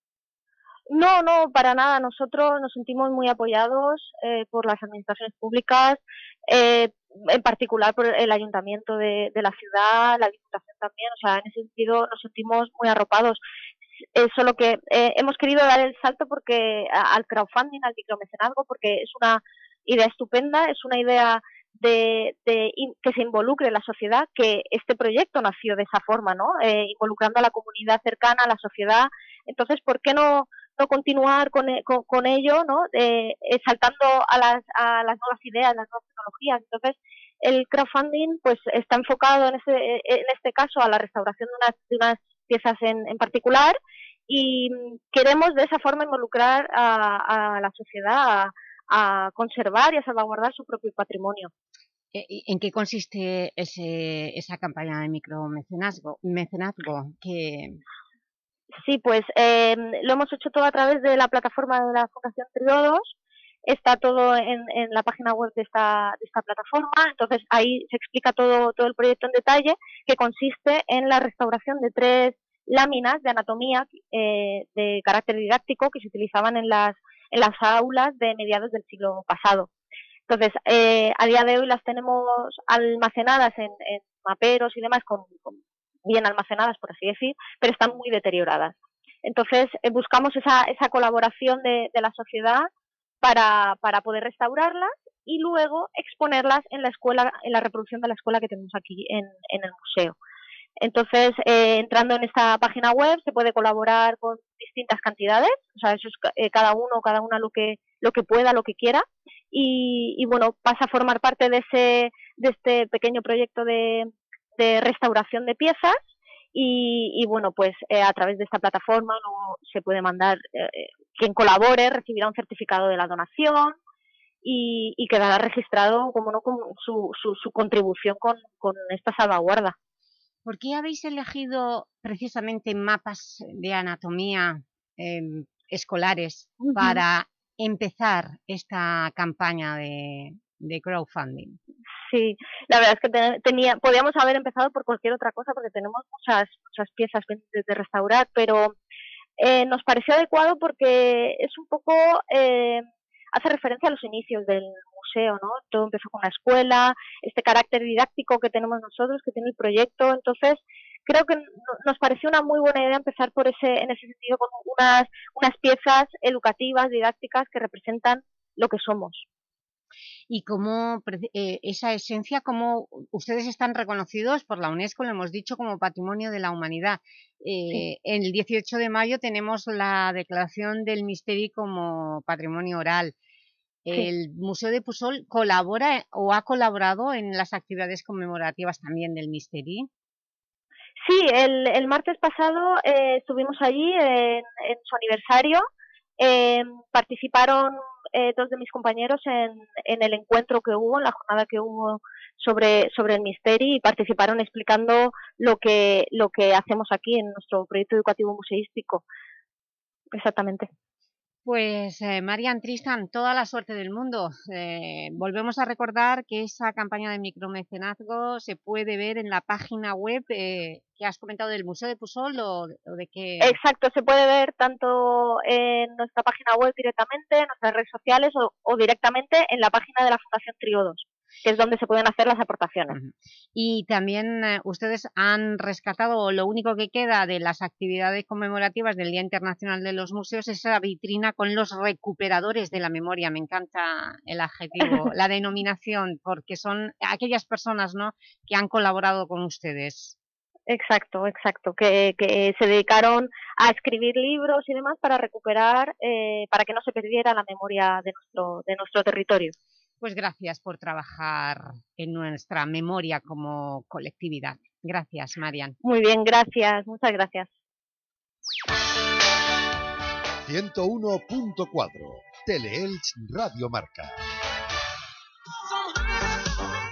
No, no, para nada. Nosotros nos sentimos muy apoyados eh, por las administraciones públicas, eh, en particular por el ayuntamiento de, la ciudad, la diputación también. O sea, en ese sentido nos sentimos muy arropados. Eh, solo que hemos querido dar el salto porque al crowdfunding, al micromecenazgo, porque es una idea estupenda, es una idea de, que se involucre la sociedad, que este proyecto nació de esa forma, ¿no? Eh, involucrando a la comunidad cercana, a la sociedad. Entonces, ¿por qué no, no continuar con, e, con, con ello, ¿no? Eh, saltando a las, a las nuevas ideas, las nuevas tecnologías. Entonces, el crowdfunding pues está enfocado en este, en este caso a la restauración de unas, de unas piezas en, en particular y queremos de esa forma involucrar a, a la sociedad a, a conservar y a salvaguardar su propio patrimonio. Eh, ¿En qué consiste ese, esa campaña de micromecenazgo? Mecenazgo, que... Sí, pues eh, lo hemos hecho todo a través de la plataforma de la Fundación Triodos. Está todo en, en la página web de esta, de esta plataforma. Entonces ahí se explica todo, todo el proyecto en detalle, que consiste en la restauración de tres láminas de anatomía eh, de carácter didáctico que se utilizaban en las, en las aulas de mediados del siglo pasado. Entonces, eh, a día de hoy las tenemos almacenadas en, maperos y demás, con, bien almacenadas, por así decir, pero están muy deterioradas. Entonces, eh, buscamos esa, colaboración de, la sociedad para, poder restaurarlas y luego exponerlas en la escuela, en la reproducción de la escuela que tenemos aquí en, en el museo. Entonces, eh, entrando en esta página web se puede colaborar con distintas cantidades, o sea, eso es eh, cada uno, cada una lo que, lo que pueda, lo que quiera, y, y bueno, pasa a formar parte de, ese, de este pequeño proyecto de, restauración de piezas. Y, y bueno, pues eh, a través de esta plataforma no, se puede mandar, eh, quien colabore recibirá un certificado de la donación y, y quedará registrado como no con su, su, su contribución con, con esta salvaguarda. ¿Por qué habéis elegido precisamente mapas de anatomía eh, escolares uh -huh. para empezar esta campaña de, de, crowdfunding? Sí, la verdad es que te, tenía, podíamos haber empezado por cualquier otra cosa porque tenemos muchas, muchas piezas pendientes de restaurar, pero eh, nos pareció adecuado porque es un poco... Eh, hace referencia a los inicios del museo, ¿no? Todo empezó con la escuela, este carácter didáctico que tenemos nosotros, que tiene el proyecto, entonces creo que nos pareció una muy buena idea empezar por ese, en ese sentido con unas, unas piezas educativas, didácticas que representan lo que somos. Y cómo eh, esa esencia, cómo ustedes están reconocidos por la UNESCO, lo hemos dicho, como Patrimonio de la Humanidad. Eh, sí. El 18 de mayo tenemos la declaración del Misteri como Patrimonio Oral. El. Museo de Pusol colabora o ha colaborado en las actividades conmemorativas también del Misteri. Sí, el, el martes pasado eh, estuvimos allí en, en su aniversario. Eh, participaron eh, dos de mis compañeros en, en, el encuentro que hubo, en la jornada que hubo sobre, sobre el misterio y participaron explicando lo que, lo que hacemos aquí en nuestro proyecto educativo museístico. Exactamente. Pues eh, Marian Tristan, toda la suerte del mundo. Eh, volvemos a recordar que esa campaña de micromecenazgo se puede ver en la página web eh, que has comentado del Museo de Pusol o, de qué... Exacto, se puede ver tanto en nuestra página web directamente, en nuestras redes sociales o, o directamente en la página de la Fundación Triodos que es donde se pueden hacer las aportaciones. Uh -huh. Y también eh, ustedes han rescatado lo único que queda de las actividades conmemorativas del Día Internacional de los Museos, esa vitrina con los recuperadores de la memoria. Me encanta el adjetivo, *laughs* la denominación, porque son aquellas personas ¿no? que han colaborado con ustedes. Exacto, exacto, que, que, se dedicaron a escribir libros y demás para recuperar, eh, para que no se perdiera la memoria de nuestro, de nuestro territorio. Pues gracias por trabajar en nuestra memoria como colectividad. Gracias, Marian. Muy bien, gracias. Muchas gracias. 101.4 Teleelch Radio Marca.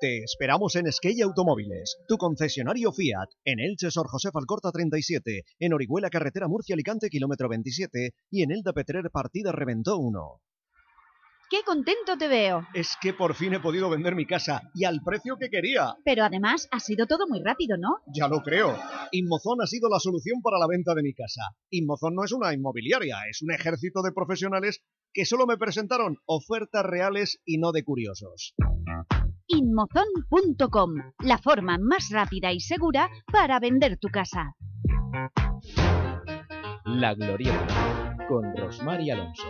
Te esperamos en Esquella Automóviles, tu concesionario Fiat, en Elche Sor José Falcorta 37, en Orihuela Carretera Murcia Alicante kilómetro 27 y en Elda Petrer Partida Reventó 1. ¡Qué contento te veo! Es que por fin he podido vender mi casa y al precio que quería. Pero además ha sido todo muy rápido, ¿no? Ya lo creo. Inmozón ha sido la solución para la venta de mi casa. Inmozón no es una inmobiliaria, es un ejército de profesionales que solo me presentaron ofertas reales y no de curiosos. Inmozon.com, la forma más rápida y segura para vender tu casa. La Glorieta, con Rosmar y Alonso.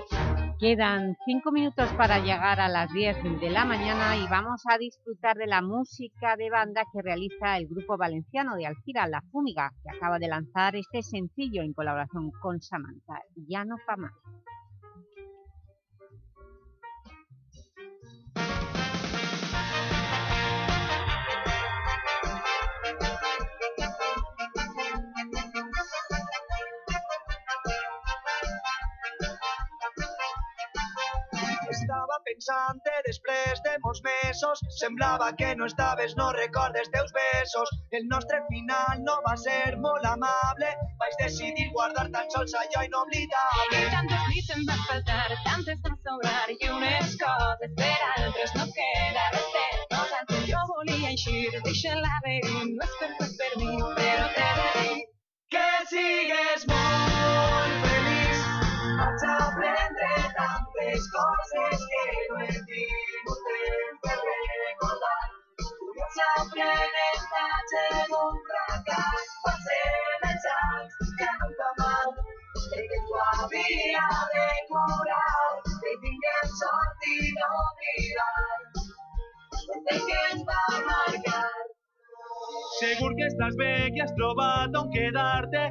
Quedan cinco minutos para llegar a las 10 de la mañana y vamos a disfrutar de la música de banda que realiza el grupo valenciano de Alcira, La Fúmiga, que acaba de lanzar este sencillo en colaboración con Samantha, Ya no pa' más. Pensant després de molts mesos Semblava que no estaves, no recordes teus besos El nostre final no va ser molt amable Vaig decidir guardar tan sols allò inoblidable tantes nits em van faltar, tantes van sobrar i unes coses per altres no queda res de nosaltres. Jo volia eixir, deixa el laberint, no és per tu, és per mi, però t'he de dir que sigues molt feliç. Coses que no temps de recordar. Curiós aprenentatge d'un fracàs. Passen els anys, ja no em fa mal. Sé que tu havia de curar, que tinguem sort i no va marcar. Segur que estàs bé, que has trobat on quedar-te.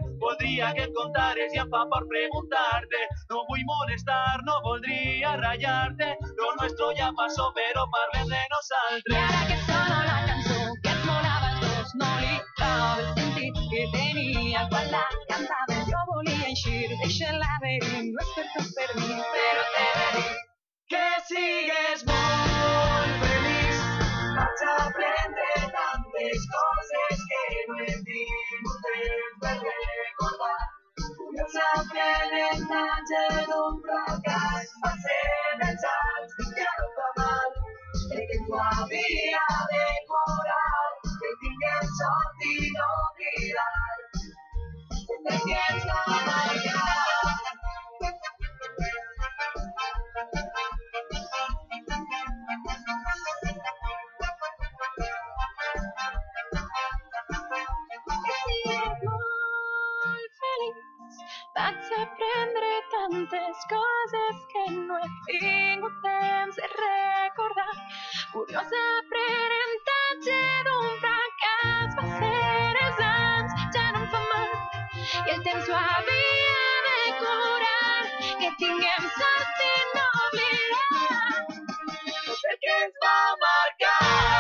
Que et contares i em por preguntar-te. No vull molestar, no voldria ratllar-te. Lo nuestro ja passó, però parlem de I nosaltres. ara que sona la cançó que ens molava als dos, no li trobo el que tenia quan la cantava. Jo volia eixir, deixa el laberint, no és per tu, per mi, però de dir que sigues molt feliç. Vaig aprendre tantes coses que no he tingut temps per recordar. Curiós aprenentatge d'un fracàs. Passen els anys, ja no fa mal. Que tu havia de curar, que tinguem sort i no oblidar. Sé que ens tantes coses que no he tingut de recordar. Curiós aprenentatge d'un fracàs. Va ser els anys, ja no em fa mal. I el temps ho havia de curar. Que tinguem sort i no oblidar. No sé què ens va marcar.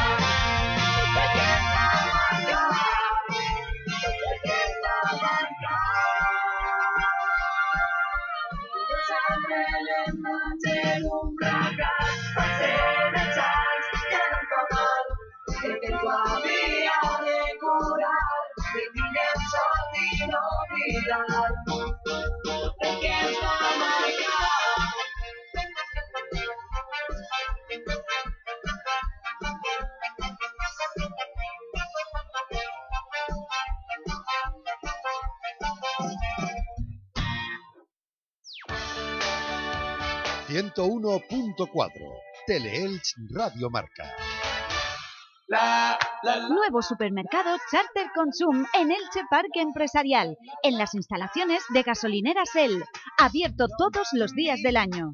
101.4 Teleelch Radio Marca. Nuevo supermercado Charter Consum en Elche Parque Empresarial, en las instalaciones de gasolineras El, abierto todos los días del año.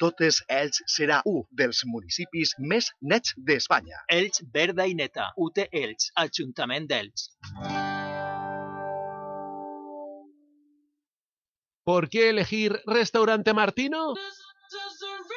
totes, Elx serà un dels municipis més nets d'Espanya. Elx Verda i Neta, UT Elx, Ajuntament d'Elx. ¿Por qué elegir Restaurante Martino?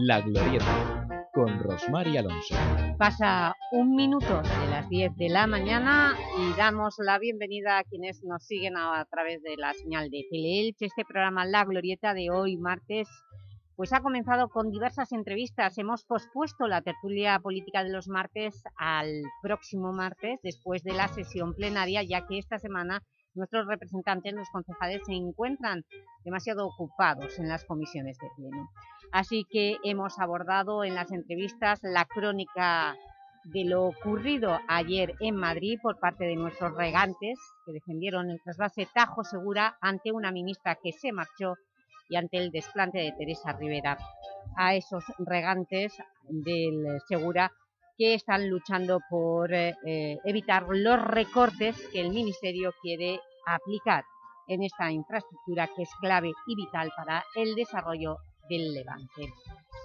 La Glorieta, con Rosmar y Alonso. Pasa un minuto de las 10 de la mañana y damos la bienvenida a quienes nos siguen a, través de la señal de Teleelch. Este programa La Glorieta de hoy, martes, pues ha comenzado con diversas entrevistas. Hemos pospuesto la tertulia política de los martes al próximo martes, después de la sesión plenaria, ya que esta semana nuestros representantes, los concejales, se encuentran demasiado ocupados en las comisiones de pleno. Así que hemos abordado en las entrevistas la crónica de lo ocurrido ayer en Madrid por parte de nuestros regantes que defendieron el trasvase Tajo Segura ante una ministra que se marchó y ante el desplante de Teresa Rivera. A esos regantes del Segura que están luchando por eh, evitar los recortes que el Ministerio quiere aplicar en esta infraestructura que es clave y vital para el desarrollo del Levante.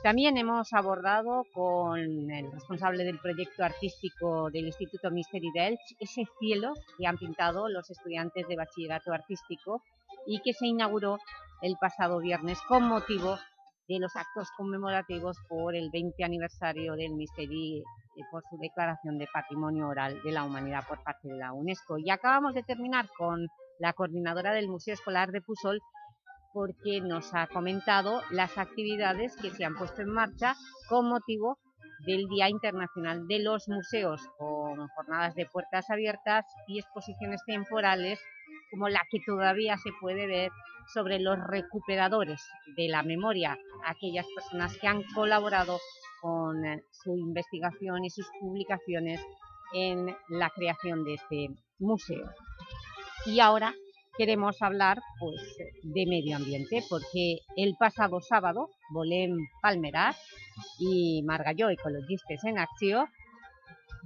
También hemos abordado con el responsable del proyecto artístico del Instituto Misteri de ese cielo que han pintado los estudiantes de bachillerato artístico y que se inauguró el pasado viernes con motivo de los actos conmemorativos por el 20 aniversario del Misteri por su declaración de Patrimonio Oral de la Humanidad por parte de la UNESCO. Y acabamos de terminar con la coordinadora del Museo Escolar de Pusol porque nos ha comentado las actividades que se han puesto en marcha con motivo del Día Internacional de los Museos, con jornadas de puertas abiertas y exposiciones temporales como la que todavía se puede ver sobre los recuperadores de la memoria, aquellas personas que han colaborado con eh, su investigación y sus publicaciones en la creación de este museo. Y ahora queremos hablar pues, de medio ambiente, porque el pasado sábado Volem Palmerat y Margalló Ecologistes en Acción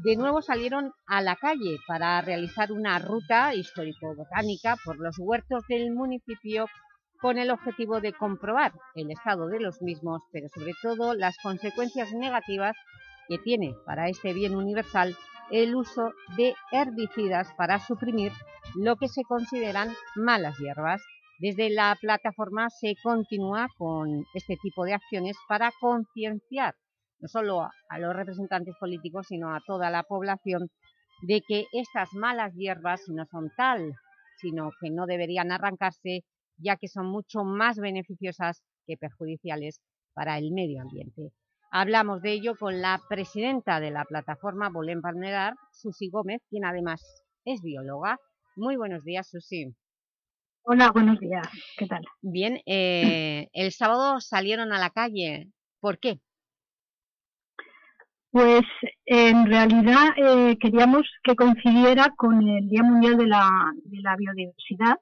de nuevo salieron a la calle para realizar una ruta histórico-botánica por los huertos del municipio con el objetivo de comprobar el estado de los mismos, pero sobre todo las consecuencias negativas que tiene para este bien universal el uso de herbicidas para suprimir lo que se consideran malas hierbas. Desde la plataforma se continúa con este tipo de acciones para concienciar no solo a los representantes políticos, sino a toda la población, de que estas malas hierbas no son tal, sino que no deberían arrancarse, ya que son mucho más beneficiosas que perjudiciales para el medio ambiente. Hablamos de ello con la presidenta de la plataforma Bolén Palmerar, Susi Gómez, quien además es bióloga. Muy buenos días, Susi. Hola, buenos días. ¿Qué tal? Bien, *clears throat* eh, el sábado salieron a la calle. ¿Por qué? Pues en realidad eh, queríamos que coincidiera con el Día Mundial de la, de la Biodiversidad,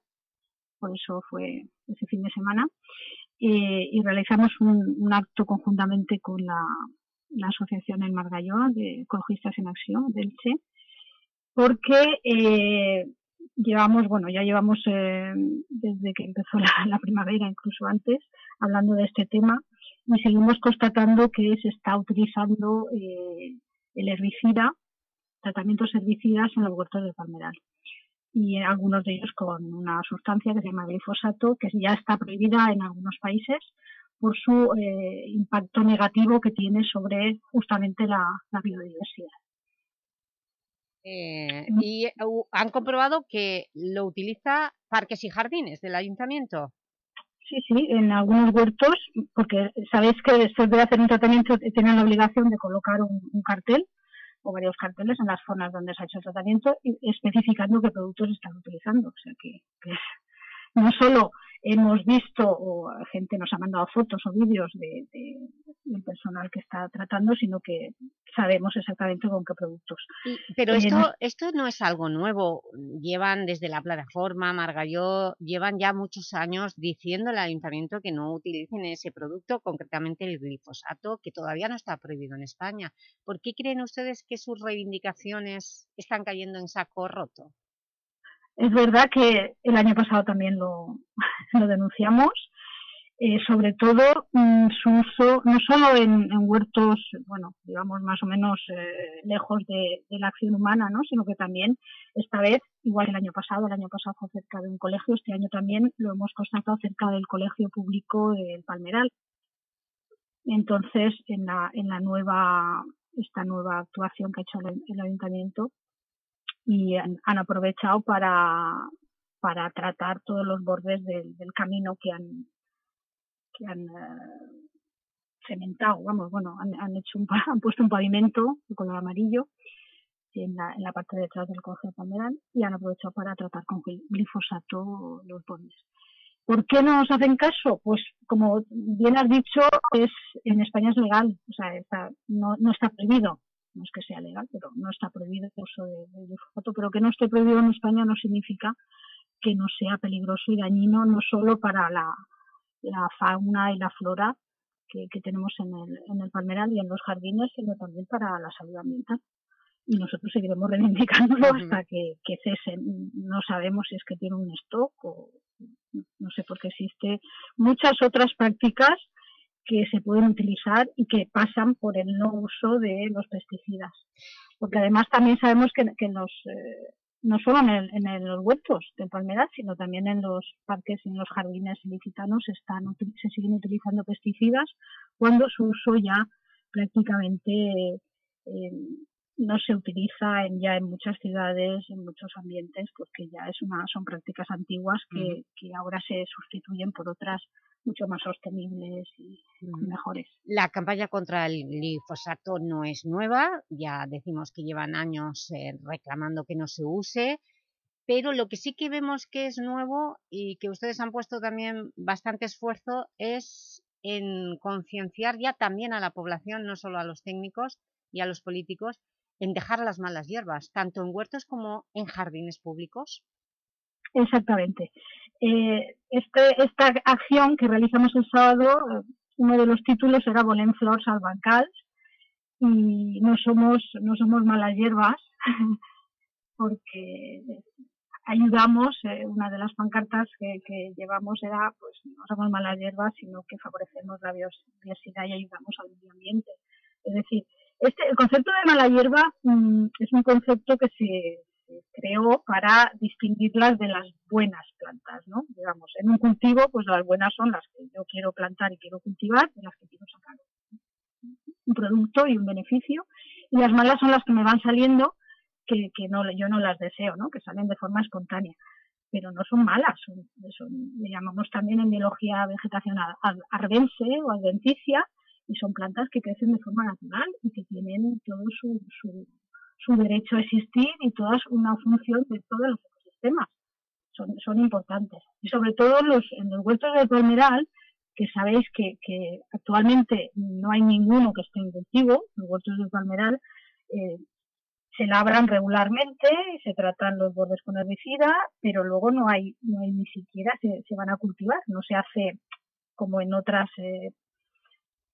por eso fue ese fin de semana, eh, y realizamos un, acto conjuntamente con la, Asociación El Margalló de Ecologistas en Acción, del CHE, porque eh, llevamos, bueno, ya llevamos eh, desde que empezó *laughs* la, primavera, incluso antes, hablando de este tema, y seguimos constatando que se está utilizando el herbicida, tratamientos herbicidas en los huertos de palmeral. Y algunos de ellos con una sustancia que se llama glifosato, que ya está prohibida en algunos países por su eh, impacto negativo que tiene sobre justamente la, biodiversidad. Eh, y han comprobado que lo utiliza Parques y Jardines del Ayuntamiento. Sí, sí, en algunos huertos, porque sabéis que después de hacer un tratamiento tienen la obligación de colocar un, cartel o varios carteles en las zonas donde se ha hecho el tratamiento especificando qué productos están utilizando. O sea que no solo hemos visto, o gente nos ha mandado fotos o vídeos de, del personal que está tratando, sino que sabemos exactamente con qué productos. pero esto, esto no es algo nuevo. Llevan desde la plataforma Margalló, llevan ya muchos años diciendo al Ayuntamiento que no utilicen ese producto, concretamente el glifosato, que todavía no está prohibido en España. ¿Por qué creen ustedes que sus reivindicaciones están cayendo en saco roto? Es verdad que el año pasado también *laughs* lo, denunciamos, eh, sobre todo mm, su uso no solo en, huertos, bueno, digamos más o menos eh, lejos de, la acción humana, ¿no? sino que también esta vez, igual el año pasado, el año pasado fue cerca de un colegio, este año también lo hemos constatado cerca del colegio público del Palmeral. Entonces, en la, en la nueva, esta nueva actuación que ha hecho el ayuntamiento, y han, aprovechado para, para tratar todos los bordes del, camino que han, que han eh, cementado, vamos, bueno, han, han, hecho un, *laughs* han puesto un pavimento de color amarillo en la, en la parte de detrás del colegio Palmeral y han aprovechado para tratar con glifosato los bordes. ¿Por qué no nos hacen caso? Pues como bien has dicho, es en España es legal, o sea, está, no, no está prohibido no es que sea legal, pero no está prohibido el uso de, glifosato, pero que no esté prohibido en España no significa que no sea peligroso y dañino no solo para la, fauna y la flora que, tenemos en el, en el palmeral y en los jardines, sino también para la salud ambiental. Y nosotros seguiremos reivindicándolo hasta que, que cesen. No sabemos si es que tiene un stock o no sé por qué existe muchas otras prácticas que se pueden utilizar y que pasan por el no uso de los pesticidas. Porque además también sabemos que, que los, eh, no solo en, en, los huertos de palmeras, sino también en los parques y en los jardines ilicitanos están, se siguen utilizando pesticidas cuando su uso ya prácticamente eh, no se utiliza en, ya en muchas ciudades, en muchos ambientes, porque ya es una, son prácticas antiguas que, que ahora se sustituyen por otras mucho más sostenibles y mejores. La campaña contra el glifosato no es nueva, ya decimos que llevan años eh, reclamando que no se use, pero lo que sí que vemos que es nuevo y que ustedes han puesto también bastante esfuerzo es en concienciar ya también a la población, no solo a los técnicos y a los políticos, en dejar las malas hierbas, tanto en huertos como en jardines públicos. Exactamente. Eh, este, esta acción que realizamos el sábado, uno de los títulos era Volem Flors al Bancal y no somos, no somos malas hierbas *laughs* porque ayudamos, eh, una de las pancartas que, llevamos era pues no somos malas hierbas sino que favorecemos la biodiversidad y ayudamos al medio ambiente. Es decir, este, el concepto de mala hierba mm, es un concepto que se, creó para distinguirlas de las buenas plantas, ¿no? Digamos, en un cultivo, pues las buenas son las que yo quiero plantar y quiero cultivar, de las que quiero sacar un producto y un beneficio, y las malas son las que me van saliendo que, que no, yo no las deseo, ¿no? Que salen de forma espontánea, pero no son malas, son, le llamamos también en biología vegetación arbense o adventicia, y son plantas que crecen de forma natural y que tienen todo su, su su derecho a existir y todas una función de todos los ecosistemas. Son, son importantes. Y sobre todo los, en los huertos del palmeral, que sabéis que, que actualmente no hay ninguno que esté en cultivo, los huertos del palmeral eh, se labran regularmente, se tratan los bordes con herbicida, pero luego no hay, no hay ni siquiera se, se van a cultivar, no se hace como en otras eh,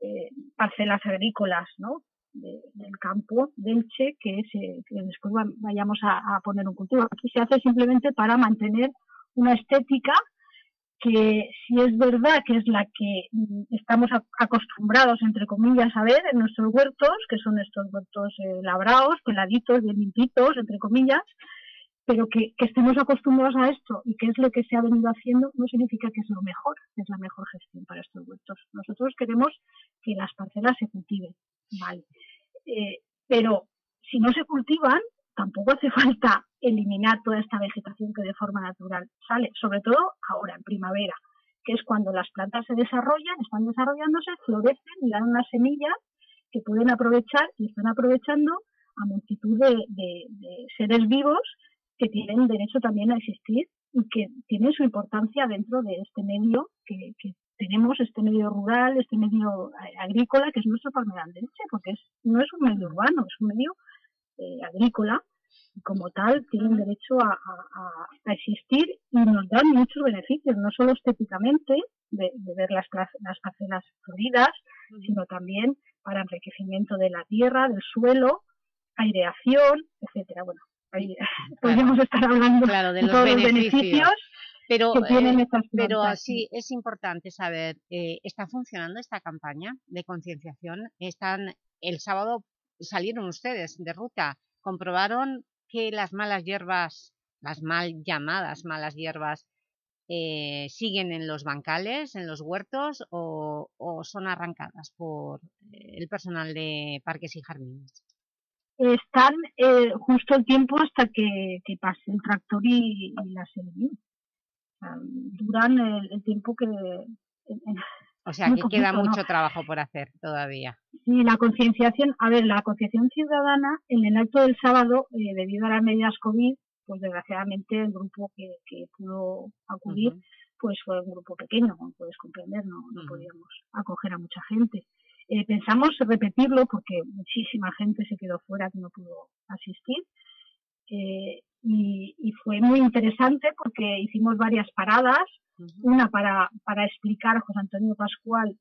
eh, parcelas agrícolas, ¿no? Del campo del Che que, se, que después vayamos a, poner un cultivo. Aquí se hace simplemente para mantener una estética que si es verdad que es la que mm, estamos acostumbrados, entre comillas, a ver en nuestros huertos, que son estos huertos eh, labrados, peladitos, bien limpitos, entre comillas, pero que, que, estemos acostumbrados a esto y que es lo que se ha venido haciendo no significa que es lo mejor, que es la mejor gestión para estos huertos. Nosotros queremos que las parcelas se cultiven, ¿vale? Eh, pero si no se cultivan, tampoco hace falta eliminar toda esta vegetación que de forma natural sale, sobre todo ahora, en primavera, que es cuando las plantas se desarrollan, están desarrollándose, florecen y dan unas semillas que pueden aprovechar y están aprovechando a multitud de, seres vivos que tienen derecho también a existir y que tienen su importancia dentro de este medio que, tenemos, este medio rural, este medio agrícola, que es nuestro palmeral de leche, porque es, no es un medio urbano, es un medio eh, agrícola y como tal tienen derecho a, existir y nos dan muchos beneficios, no solo estéticamente de, ver las, las parcelas floridas, sino también para enriquecimiento de la tierra, del suelo, aireación, etcétera. Bueno, ahí *laughs* podríamos estar hablando de, los todos beneficios. los beneficios pero, eh, Pero sí es importante saber, eh, ¿está funcionando esta campaña de concienciación? Están El sábado salieron ustedes de ruta, comprobaron que las malas hierbas, las mal llamadas malas hierbas, eh, siguen en los bancales, en los huertos o, son arrancadas por eh, el personal de parques y jardines? Están eh, justo el tiempo hasta que, pase el tractor y, la duran el, tiempo que... o *laughs* sea, que queda mucho trabajo por hacer todavía. Sí, la concienciación, a ver, la concienciación ciudadana en el acto del sábado, debido a las medidas COVID, pues desgraciadamente el grupo que, pudo acudir pues fue un grupo pequeño, como puedes comprender, no, podíamos acoger a mucha gente. Eh, pensamos repetirlo porque muchísima gente se quedó fuera que no pudo asistir. Eh, y, fue muy interesante porque hicimos varias paradas, una para, para explicar, José Antonio Pascual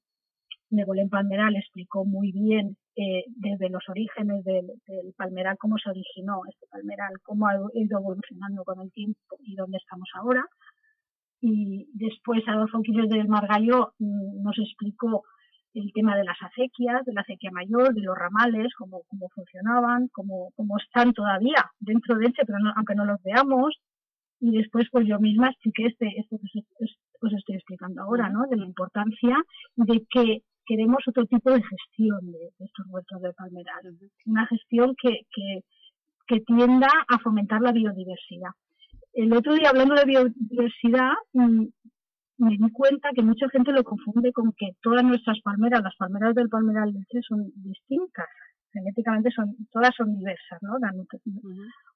de Bolén Palmeral explicó muy bien eh, desde los orígenes del, palmeral, cómo se originó este palmeral, cómo ha ido evolucionando con el tiempo y dónde estamos ahora. Y después Adolfo Quiles del Margallo mm, nos explicó el tema de las acequias, de la acequia mayor, de los ramales, cómo, cómo funcionaban, cómo, cómo están todavía dentro de este, pero aunque no los veamos. Y después, pues yo misma expliqué este, esto que os, estoy explicando ahora, ¿no? De la importancia de que queremos otro tipo de gestión de, estos huertos de palmeral, una gestión que, que, tienda a fomentar la biodiversidad. El otro día, hablando de biodiversidad, mm, me di cuenta que mucha gente lo confunde con que todas nuestras palmeras, las palmeras del palmeral leche, son distintas. Genéticamente son, todas son diversas, ¿no? Dan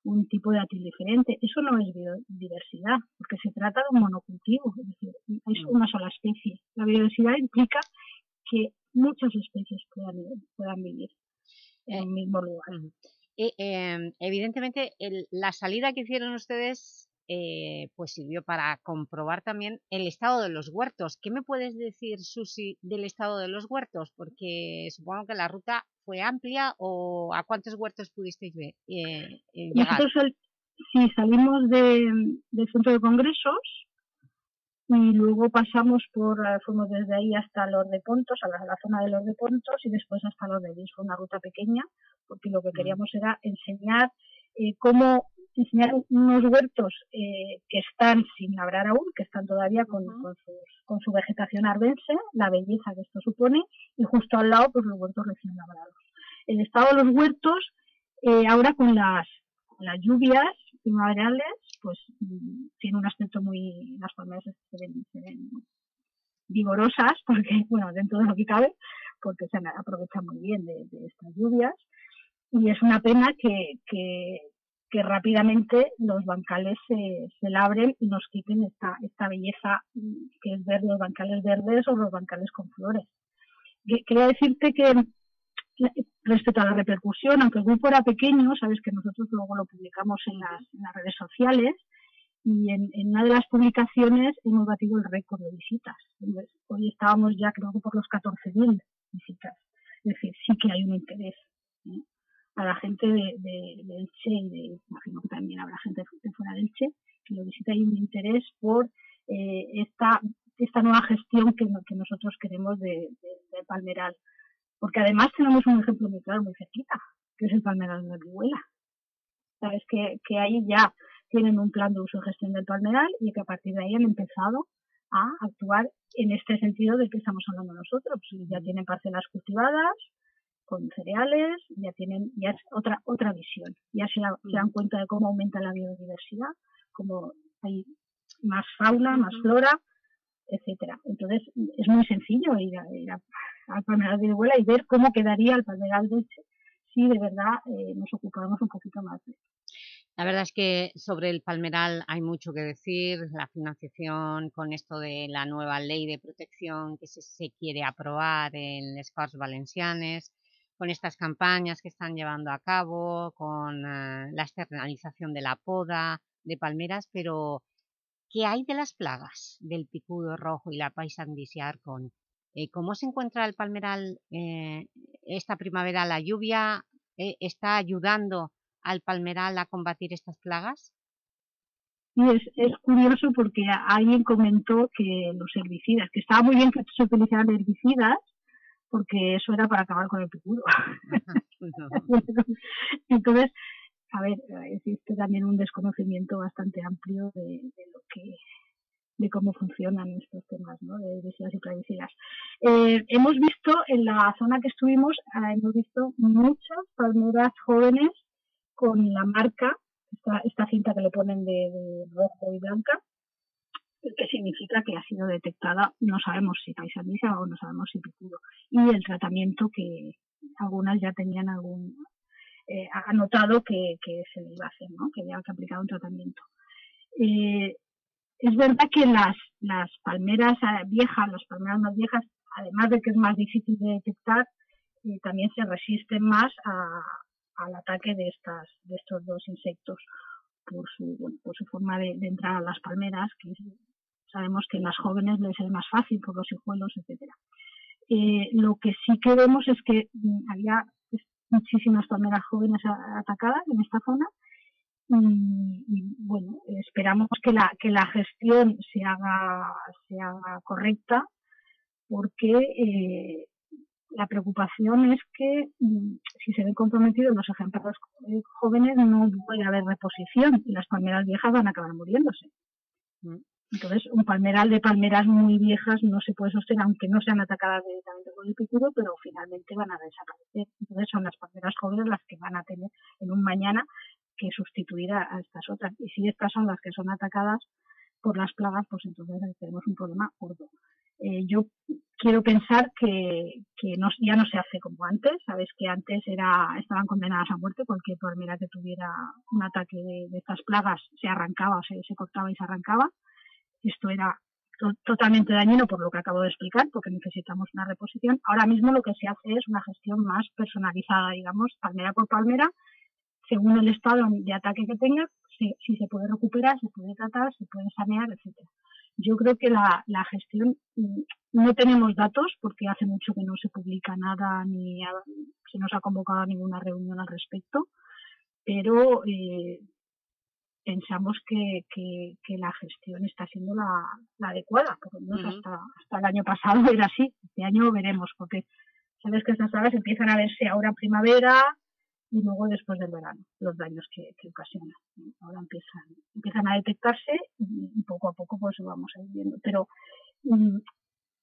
un, tipo de atil diferente. Eso no es biodiversidad, porque se trata de un monocultivo, es decir, es una sola especie. La biodiversidad implica que muchas especies puedan, puedan vivir en el mismo lugar. Eh, em, evidentemente, la salida que hicieron ustedes eh, pues sirvió para comprobar también el estado de los huertos. ¿Qué me puedes decir, Susi, del estado de los huertos? Porque supongo que la ruta fue amplia o ¿a cuántos huertos pudisteis ver, eh, llegar? Nosotros sí, salimos de, del centro de congresos y luego pasamos por, eh, fuimos desde ahí hasta los de Pontos, a la, zona de los de Pontos y después hasta los de Vis. Fue una ruta pequeña porque lo que queríamos era enseñar eh, cómo enseñar unos huertos eh, que están sin labrar aún, que están todavía con, con, su vegetación ardense, la belleza que esto supone, y justo al lado pues los huertos recién labrados. El estado de los huertos, ahora con las, con las lluvias primaverales, pues mm, tiene un aspecto muy, las palmeras se ven, vigorosas, *laughs* porque, bueno, dentro de lo que cabe, porque se aprovechan muy bien de, estas lluvias. Y es una pena que, que, rápidamente los bancales se, se, labren y nos quiten esta, esta belleza mm, que es ver los bancales verdes o los bancales con flores. Quería decirte que respecto a la repercusión, aunque el grupo era pequeño, sabes que nosotros luego lo publicamos en las, redes sociales y en, una de las publicaciones hemos batido el récord de visitas. hoy estábamos ya creo que por los 14.000 visitas. Es decir, sí que hay un interés. A la gente de, de, Elche y de, imagino que también habrá gente de fuera de Elche que lo visita, hay un interés por eh, esta, esta nueva gestión que, que nosotros queremos de, de Palmeral porque además tenemos un ejemplo muy claro, muy cerquita, que es el palmeral de la vihuela. Sabes que, que ahí ya tienen un plan de uso y gestión del palmeral y que a partir de ahí han empezado a actuar en este sentido del que estamos hablando nosotros. Ya tienen parcelas cultivadas con cereales, ya tienen, ya es otra, otra visión. Ya se, da- se dan cuenta de cómo aumenta la biodiversidad, cómo hay más fauna, más flora, etcétera. Entonces, es muy sencillo ir, a- ir a- al palmeral de Huela y ver cómo quedaría el palmeral de si de verdad eh, nos ocupáramos un poquito más de La verdad es que sobre el Palmeral hay mucho que decir, la financiación con esto de la nueva ley de protección que se, se quiere aprobar en les Corts Valencianes, con estas campañas que están llevando a cabo, con eh, la externalización de la poda de palmeras, pero ¿qué hay de las plagas del picudo rojo y la paisandisia arcón? Eh, ¿Cómo se encuentra el palmeral eh, esta primavera? ¿La lluvia eh, está ayudando al palmeral a combatir estas plagas? Es, es curioso porque alguien comentó que los herbicidas, que estaba muy bien que se utilizaran herbicidas, porque eso era para acabar con el picudo. *laughs* *laughs* Entonces, a ver, existe también un desconocimiento bastante amplio de, de lo que de cómo funcionan estos temas ¿no? de herbicidas y plaguicidas. Eh, hemos visto en la zona que estuvimos, ah, hemos visto muchas palmeras jóvenes con la marca, esta, esta cinta que le ponen de, de rojo y blanca, que significa que ha sido detectada, no sabemos si paisandisa o no sabemos si picudo, y el tratamiento que algunas ya tenían algún, eh, ha notado que, que se le iba a hacer, ¿no? que había que aplicar un tratamiento. Eh, es verdad que las, las palmeras eh, viejas, las palmeras más viejas, además de que es más difícil de detectar, eh, también se resisten más a, al ataque de, estas, de estos dos insectos por su, bueno, por su forma de, de entrar a las palmeras, que es- sabemos que en las jóvenes les es más fácil por los hijuelos, etcétera. Eh, lo que sí que vemos es que mm, había pues, muchísimas palmeras jóvenes atacadas en esta zona y, bueno, esperamos que la, gestión se haga, se correcta porque eh, la preocupación es que mm, si se ven comprometidos los ejemplares eh, jóvenes no puede haber reposición y las palmeras viejas van a acabar muriéndose. Entonces, un palmeral de palmeras muy viejas no se puede sostener, aunque no sean atacadas directamente por el picudo, pero finalmente van a desaparecer. Entonces, son las palmeras jóvenes las que van a tener en un mañana que sustituir a, estas otras. Y si estas son las que son atacadas por las plagas, pues entonces tenemos un problema gordo. Eh, yo quiero pensar que, que no, ya no se hace como antes. Sabes que antes era, estaban condenadas a muerte. Cualquier palmera que tuviera un ataque de, estas plagas se arrancaba, se, se cortaba y se arrancaba. Esto era to- totalmente dañino por lo que acabo de explicar, porque necesitamos una reposición. Ahora mismo lo que se hace es una gestión más personalizada, digamos, palmera por palmera, según el estado de ataque que tenga, si, se puede recuperar, se puede tratar, se puede sanear, etcétera. Yo creo que la, la gestión, mm, no tenemos datos porque hace mucho que no se publica nada ni se nos ha convocado a ninguna reunión al respecto, pero eh, pensamos que, que, que la gestión está siendo la, la adecuada, por lo menos hasta, hasta el año pasado *laughs* era así, este año veremos, porque sabes que estas plagas empiezan a verse ahora en primavera y luego después del verano, los daños que, que ocasionan. Ahora empiezan, empiezan a detectarse y, y poco a poco pues vamos a ir viendo. Pero, mm,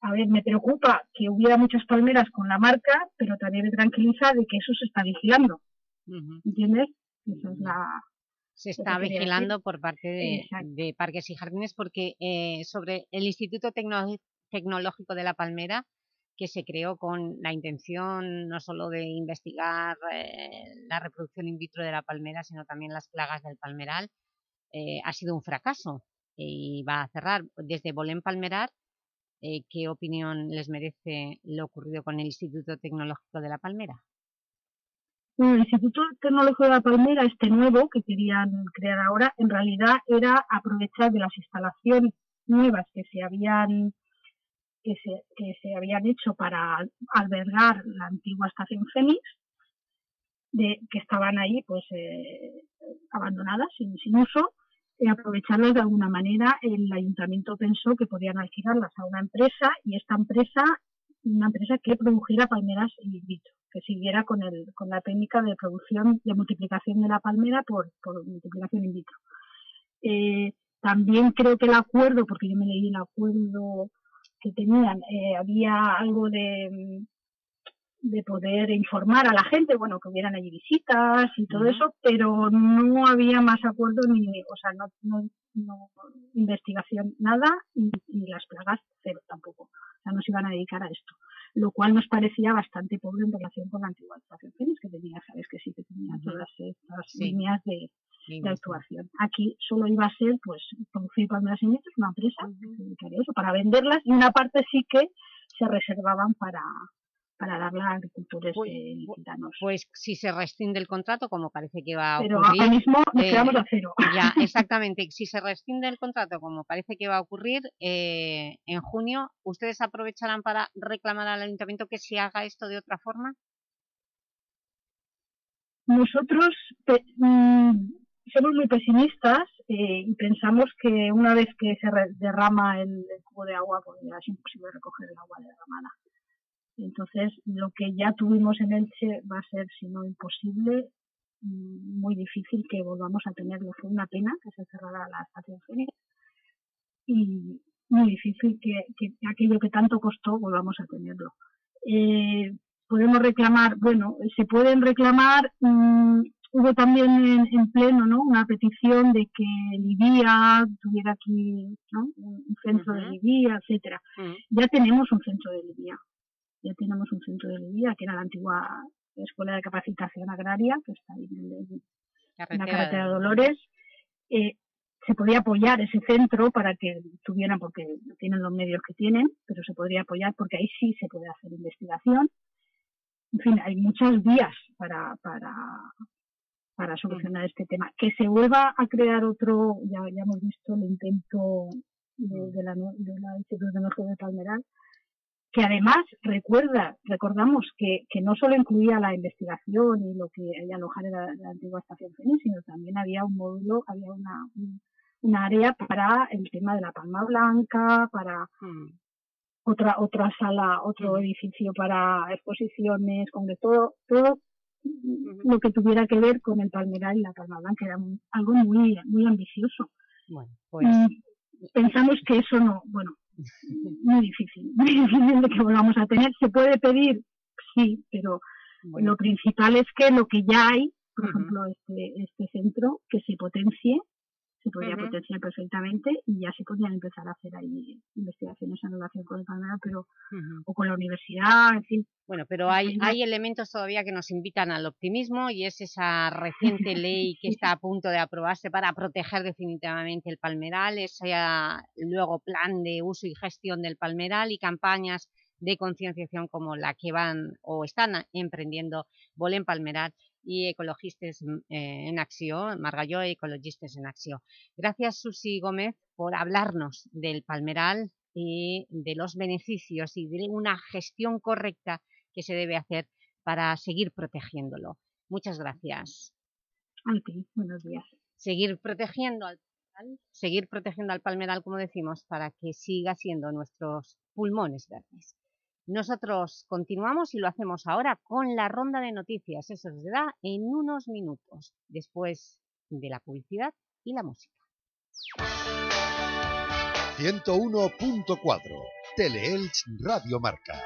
a ver, me preocupa que hubiera muchas palmeras con la marca, pero también me tranquiliza de que eso se está vigilando, ¿entiendes? Esa es la, se está vigilando decir. por parte de, Parques y Jardines porque eh, sobre el Instituto Tecno- Tecnológico de La Palmera que se creó con la intención no solo de investigar eh, la reproducción in vitro de la palmera, sino también las plagas del palmeral, eh, ha sido un fracaso y va a cerrar. Desde Bolén Palmerar, eh, ¿qué opinión les merece lo ocurrido con el Instituto Tecnológico de La Palmera? Bueno, el Instituto Tecnológico de la Palmera, este nuevo que querían crear ahora, en realidad era aprovechar de las instalaciones nuevas que se habían que se, que se habían hecho para al- albergar la antigua estación Fénix, de, que estaban ahí pues eh, abandonadas, sin, sin uso, y aprovecharlas de alguna manera. El ayuntamiento pensó que podían alquilarlas a una empresa y esta empresa, una empresa que produjera palmeras in vitro, que siguiera con, el, con la técnica de producción, de multiplicación de la palmera por, por multiplicación in vitro. Eh, también creo que el acuerdo, porque yo me leí el acuerdo que tenían, eh, había algo de, mm, de poder informar a la gente, bueno, que hubieran allí visitas y todo eso, pero no había más acuerdo ni, o sea, no, no, no investigación nada y, y las plagas cero tampoco. O sea, no se iban a dedicar a esto. Lo cual nos parecía bastante pobre en relación con la antigua estación que tenía, sabes que sí que tenía todas estas Sí. líneas de, actuación. Aquí solo iba a ser, pues, producir palmeras y nietos, una empresa que se dedicaría a eso, para venderlas, y una parte sí que se reservaban para, para darla a agricultores eh, licitanos. Pues si se rescinde el contrato, como parece que va a Pero ocurrir... ahora mismo nos eh, quedamos a cero. Ya, *laughs* exactamente. Si se rescinde el contrato, como parece que va a ocurrir, eh, en junio, ¿ustedes aprovecharán para reclamar al Ayuntamiento que se haga esto de otra forma? Nosotros mm, somos muy pesimistas eh, y pensamos que una vez que se derrama el, el cubo de agua, pues ya es imposible recoger el agua derramada. Entonces, lo que ya tuvimos en Elche va a ser, si no imposible, mm, muy difícil que volvamos a tenerlo. Fue una pena que se cerrara la estación Fénix y muy difícil que, que aquello que tanto costó volvamos a tenerlo. Eh, podemos reclamar, bueno, se pueden reclamar, mm, hubo también en, en pleno ¿no? una petición de que Libia tuviera aquí ¿no? un centro de Libia, etcétera. Ya tenemos un centro de Libia, ya tenemos un centro de Libia, que era la antigua Escuela de Capacitación Agraria, que está ahí en, el- en la carretera de Dolores. Eh, se podría apoyar ese centro para que tuvieran, porque tienen los medios que tienen, pero se podría apoyar porque ahí sí se puede hacer investigación. En fin, hay muchas vías para, para, para solucionar este tema. Que se vuelva a crear otro, ya, ya hemos visto el intento de, de la, de la Instituto Tecnológico de Palmeral, que además recuerda, recordamos que, que no solo incluía la investigación y lo que hay alojar en la, la antigua estación Fénix, sino también había un módulo, había una, un, un área para el tema de la palma blanca, para otra otra sala, otro edificio para exposiciones, con de todo, todo lo que tuviera que ver con el palmeral y la palma blanca, era muy- algo muy, muy ambicioso. Bueno, pues... Mm, Pensamos que eso no, bueno, muy difícil, *laughs* muy difícil de que volvamos a tener. Se puede pedir, sí, pero lo principal es que lo que ya hay, por ejemplo, este, este centro, que se potencie, se podría Ujú. potenciar perfectamente y ya se podrían empezar a hacer ahí investigaciones en relación con el palmeral, pero o con la universidad, en fin. Bueno, pero hay, hay elementos todavía que nos invitan al optimismo y es esa *laughs* reciente ley que está a punto de aprobarse para proteger definitivamente el palmeral, ese ah, luego plan de uso y gestión del palmeral y campañas de concienciación como la que van o están emprendiendo Volem Palmeral y Ecologistes en Acción, Margalló y Ecologistes en Acción. Gracias, Susi Gómez, por hablarnos del palmeral y de los beneficios y de una gestión correcta que se debe hacer para seguir protegiéndolo. Muchas gracias. A ti, buenos días. Seguir protegiendo al palmeral, seguir protegiendo al palmeral, como decimos, para que siga siendo nuestros pulmones verdes. Nosotros continuamos y lo hacemos ahora con la ronda de noticias. Eso se da en unos minutos, después de la publicidad y la música. 101.4 Teleelch Radio Marca.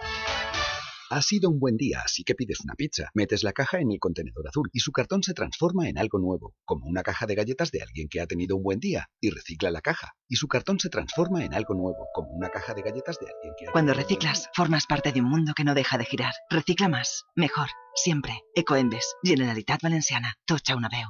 Ha sido un buen día, así que pides una pizza. Metes la caja en el contenedor azul y su cartón se transforma en algo nuevo, como una caja de galletas de alguien que ha tenido un buen día, y recicla la caja. Y su cartón se transforma en algo nuevo, como una caja de galletas de alguien que ha Cuando tenido un buen reciclas, formas parte de un mundo que no deja de girar. Recicla más, mejor, siempre. Ecoembes, Generalitat Valenciana, Tocha una veu.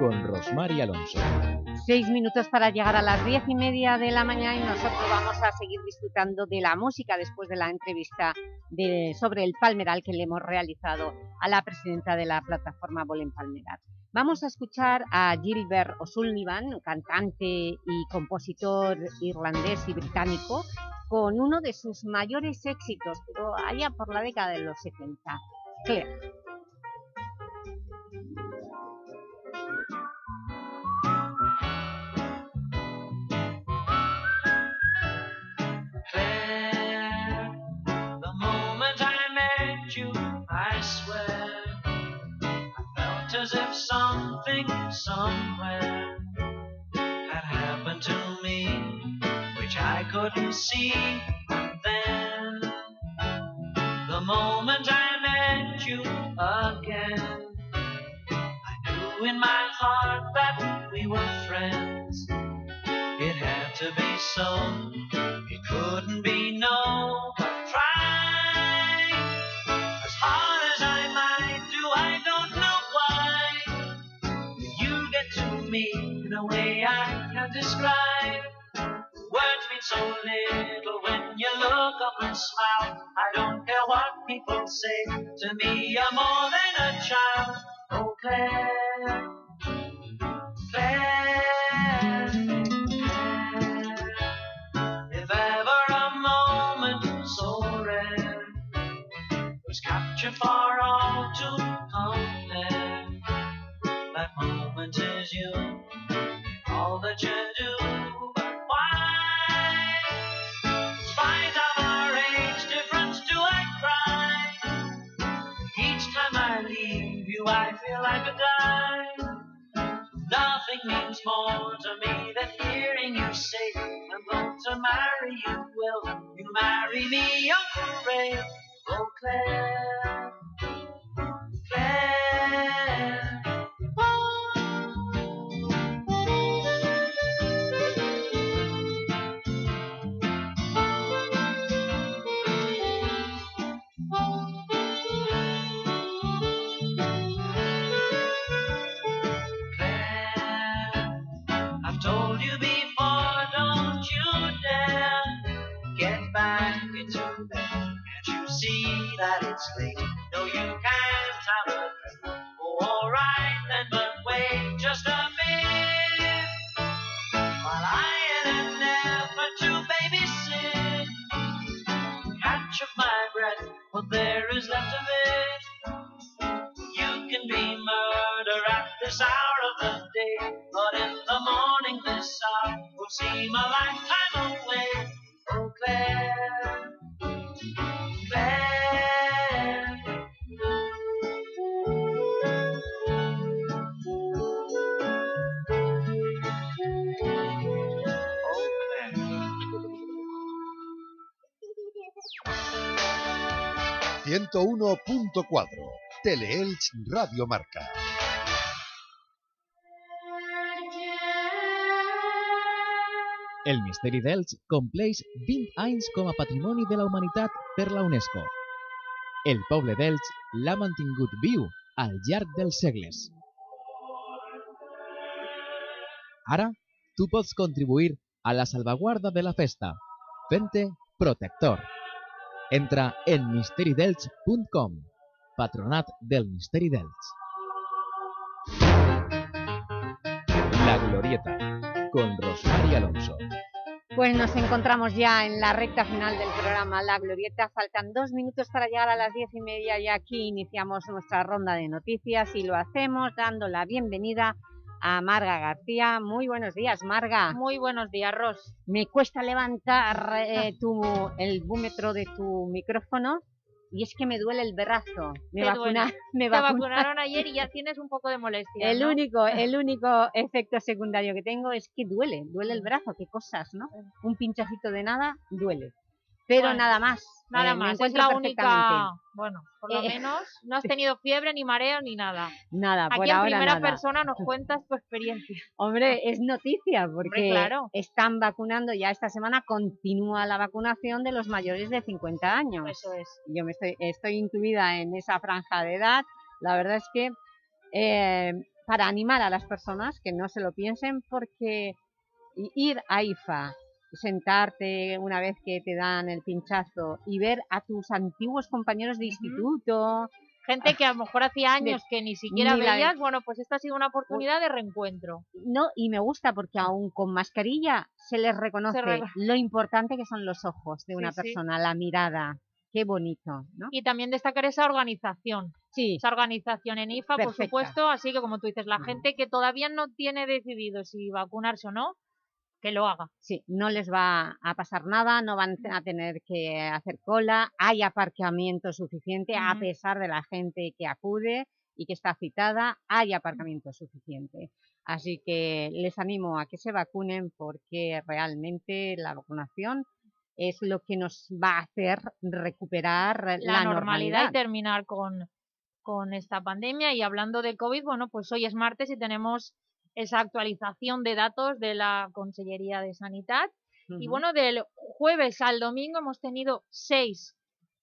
con Rosmar y Alonso. Seis minutos para llegar a las diez y media de la mañana y nosotros vamos a seguir disfrutando de la música después de la entrevista de- sobre el Palmeral que le hemos realizado a la presidenta de la plataforma Volen Palmeral. Vamos a escuchar a Gilbert O'Sullivan, cantante y compositor irlandés y británico, con uno de sus mayores éxitos, pero allá por la década de los 70, Claire. Somewhere had happened to me, which I couldn't see. Then, the moment I met you again, I knew in my heart that we were friends. It had to be so. So little when you look up and smile. I don't care what people say. To me, you're more than a child. Oh, Claire. I feel I could die. Nothing means more to me than hearing you say, I'm going to marry you. Will you marry me, oh, Uncle Ray? Oh, Claire, 101.4 Teleelch Radio Marca. El Misteri d'Elx compleix 20 anys com a Patrimoni de la Humanitat per la UNESCO. El poble d'Elx l'ha mantingut viu al llarg dels segles. Ara, tu pots contribuir a la salvaguarda de la festa, fent-te protector. Entra en misteridelx.com, patronat del Misteri d'Elx. La Glorieta, con Rosmar y Alonso. Pues nos encontramos ya en la recta final del programa La Glorieta. Faltan dos minutos para llegar a las diez y media y aquí iniciamos nuestra ronda de noticias y lo hacemos dando la bienvenida a Marga García. Muy buenos días, Marga. Muy buenos días, Ros. Me cuesta levantar eh, tu, el búmetro de tu micrófono y es que me duele el brazo. Me, Te vacuna- duele. *laughs* me Te vacuna- vacunaron ayer y ya *laughs* tienes un poco de molestia, El ¿no? único, *laughs* el único efecto secundario que tengo es que duele, duele el brazo, qué cosas, ¿no? Un pinchacito de nada duele. Pero Bueno, nada más. Nada eh, me más, es la única... Bueno, por lo Eh, menos *laughs* no has tenido fiebre, ni mareo, ni nada. Nada, por Aquí en ahora primera nada. persona nos *laughs* cuentas tu experiencia. Hombre, es noticia porque claro. están vacunando ya esta semana, continúa la vacunación de los mayores de 50 años. Eso es. Yo me estoy, estoy incluida en esa franja de edad. La verdad es que eh, para animar a las personas que no se lo piensen porque ir a IFA, sentarte una vez que te dan el pinchazo y ver a tus antiguos compañeros de instituto, Gente que a lo mejor hacía años que ni siquiera Ni veías, ve- bueno, pues esta ha sido una oportunidad de reencuentro. No, y me gusta porque aún con mascarilla se les reconoce re- lo importante que son los ojos de una Sí, sí. persona, la mirada. Qué bonito, ¿no? Y también destacar esa organización. Sí. Esa organización en IFA, por supuesto, así que como tú dices, la gente que todavía no tiene decidido si vacunarse o no, que lo haga. Sí, no les va a pasar nada, no van a tener que hacer cola, hay aparcamiento suficiente a pesar de la gente que acude y que está citada, hay aparcamiento suficiente. Así que les animo a que se vacunen porque realmente la vacunación es lo que nos va a hacer recuperar la, la, normalidad, normalidad. y terminar con, con esta pandemia. Y hablando del COVID, bueno, pues hoy es martes y tenemos esa actualización de datos de la Consellería de Sanidad. Y bueno, del jueves al domingo hemos tenido seis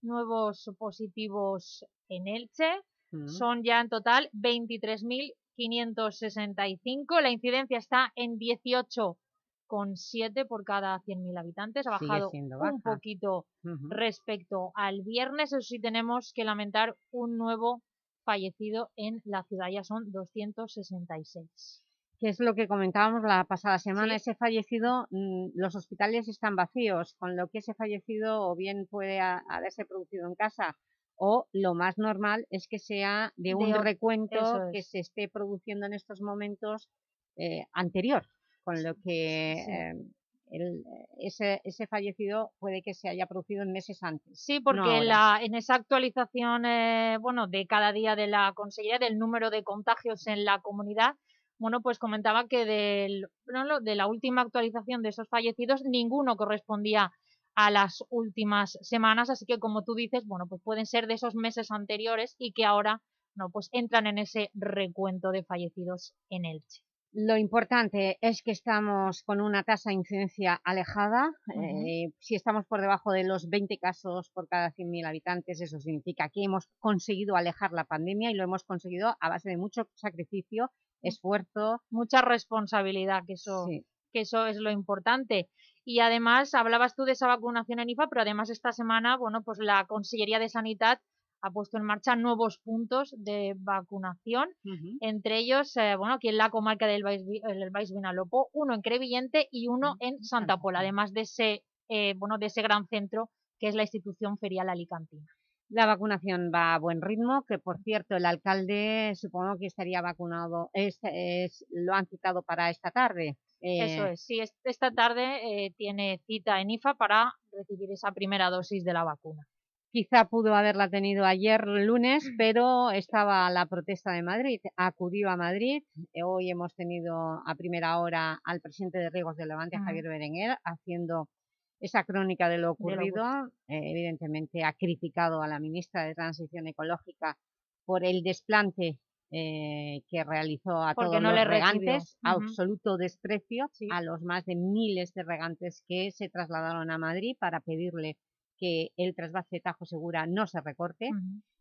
nuevos positivos en Elche. Mm. Son ya en total 23.565. La incidencia está en 18,7 por cada 100.000 habitantes. Ha bajado un poquito respecto al viernes. Eso sí, tenemos que lamentar un nuevo fallecido en la ciudad. Ya son 266. Que es lo que comentábamos la pasada semana, Sí. ese fallecido, mm, los hospitales están vacíos, con lo que ese fallecido o bien puede haberse producido en casa o lo más normal es que sea de un De recuento que se esté produciendo en estos momentos eh, anterior, con lo que Sí. eh, el- ese, ese fallecido puede que se haya producido en meses antes. Sí, porque la, en esa actualización eh, bueno, de cada día de la Consellería del número de contagios en la comunidad, bueno, pues comentaba que del, de la última actualización de esos fallecidos, ninguno correspondía a las últimas semanas, así que como tú dices, bueno, pues pueden ser de esos meses anteriores y que ahora, no, pues entran en ese recuento de fallecidos en Elche. Lo importante es que estamos con una tasa de incidencia alejada. Eh, si estamos por debajo de los 20 casos por cada 100.000 habitantes, eso significa que hemos conseguido alejar la pandemia y lo hemos conseguido a base de mucho sacrificio, esfuerzo. Mucha responsabilidad, que eso, Sí. que eso es lo importante. Y además, hablabas tú de esa vacunación en IFA, pero además esta semana, bueno, pues la Consellería de Sanidad ha puesto en marcha nuevos puntos de vacunación, entre ellos, eh, bueno, aquí en la comarca del Baix, Vi- el Baix Vinalopó, uno en Crevillente y uno en Santa Pola, además de ese, eh, bueno, de ese gran centro que es la institución ferial alicantina. La vacunación va a buen ritmo, que por cierto el alcalde supongo que estaría vacunado, es, es- lo han citado para esta tarde. Eso Eh, es, sí, es- esta tarde eh, tiene cita en IFA para recibir esa primera dosis de la vacuna. Quizá pudo haberla tenido ayer lunes, *clears throat* pero estaba la protesta de Madrid. Acudió a Madrid. Eh, Hoy hemos tenido a primera hora al presidente de Riegos del Levante. Javier Berenguer, haciendo esa crónica de lo ocurrido. Eh, evidentemente ha criticado a la ministra de Transición Ecológica por el desplante eh, que realizó a Porque todos no los le regantes, Ujú. absoluto desprecio a los más de miles de regantes que se trasladaron a Madrid para pedirle que el trasvase Tajo Segura no se recorte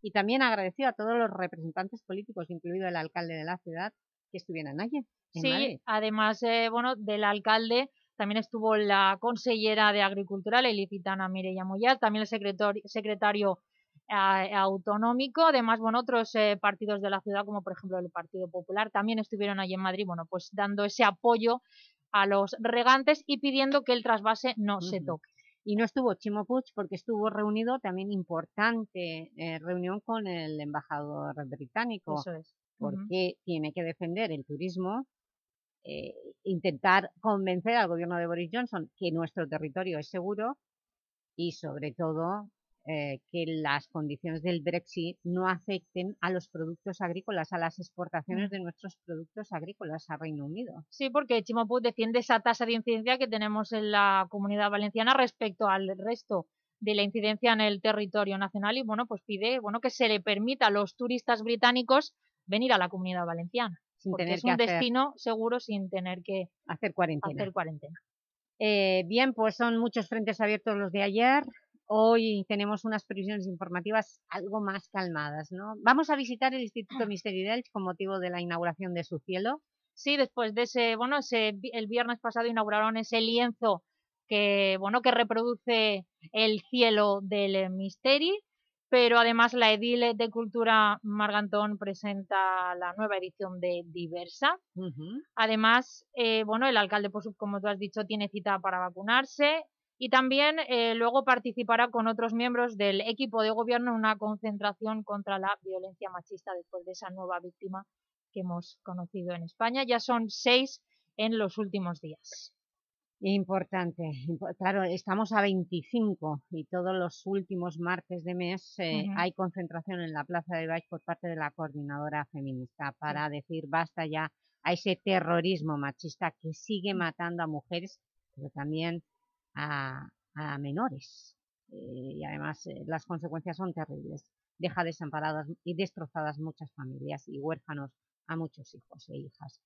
y también agradeció a todos los representantes políticos, incluido el alcalde de la ciudad, que estuvieran allí. en Sí, Madrid. además, eh, bueno, del alcalde también estuvo la consellera de Agricultura, la ilicitana Mireia Moyal, también el secretario, secretario ah, autonómico, además, bueno, otros eh, partidos de la ciudad, como por ejemplo el Partido Popular, también estuvieron allí en Madrid, bueno, pues dando ese apoyo a los regantes y pidiendo que el trasvase no se toque. Y no estuvo Chimo Puig porque estuvo reunido también importante eh, reunión con el embajador británico. Eso es. Porque tiene que defender el turismo, eh, intentar convencer al gobierno de Boris Johnson que nuestro territorio es seguro y sobre todo eh, que las condiciones del Brexit no afecten a los productos agrícolas, a las exportaciones Mm. de nuestros productos agrícolas a Reino Unido. Sí, porque Chimo Puig defiende esa tasa de incidencia que tenemos en la comunidad valenciana respecto al resto de la incidencia en el territorio nacional y bueno, pues pide bueno que se le permita a los turistas británicos venir a la comunidad valenciana, Sin porque tener es que un hacer- destino seguro sin tener que hacer cuarentena. hacer cuarentena. Eh, bien, pues son muchos frentes abiertos los de ayer. Hoy tenemos unas previsiones informativas algo más calmadas, ¿no? Vamos a visitar el Instituto Misteri d'Elx con motivo de la inauguración de su cielo. Sí, después de ese, bueno, ese, el viernes pasado inauguraron ese lienzo que, bueno, que reproduce el cielo del Misteri pero además la Edile de Cultura Margantón presenta la nueva edición de Diversa. Además, eh, bueno, el alcalde, pues, como tú has dicho, tiene cita para vacunarse y también eh, luego participará con otros miembros del equipo de gobierno en una concentración contra la violencia machista después de esa nueva víctima que hemos conocido en España. Ya son seis en los últimos días. Importante. Impo- Claro, estamos a 25 y todos los últimos martes de mes eh, hay concentración en la Plaza de Baix por parte de la coordinadora feminista para decir basta ya a ese terrorismo machista que sigue matando a mujeres, pero también a, a menores. Eh, y además eh, las consecuencias son terribles. Deja desamparadas y destrozadas muchas familias y huérfanos a muchos hijos e hijas.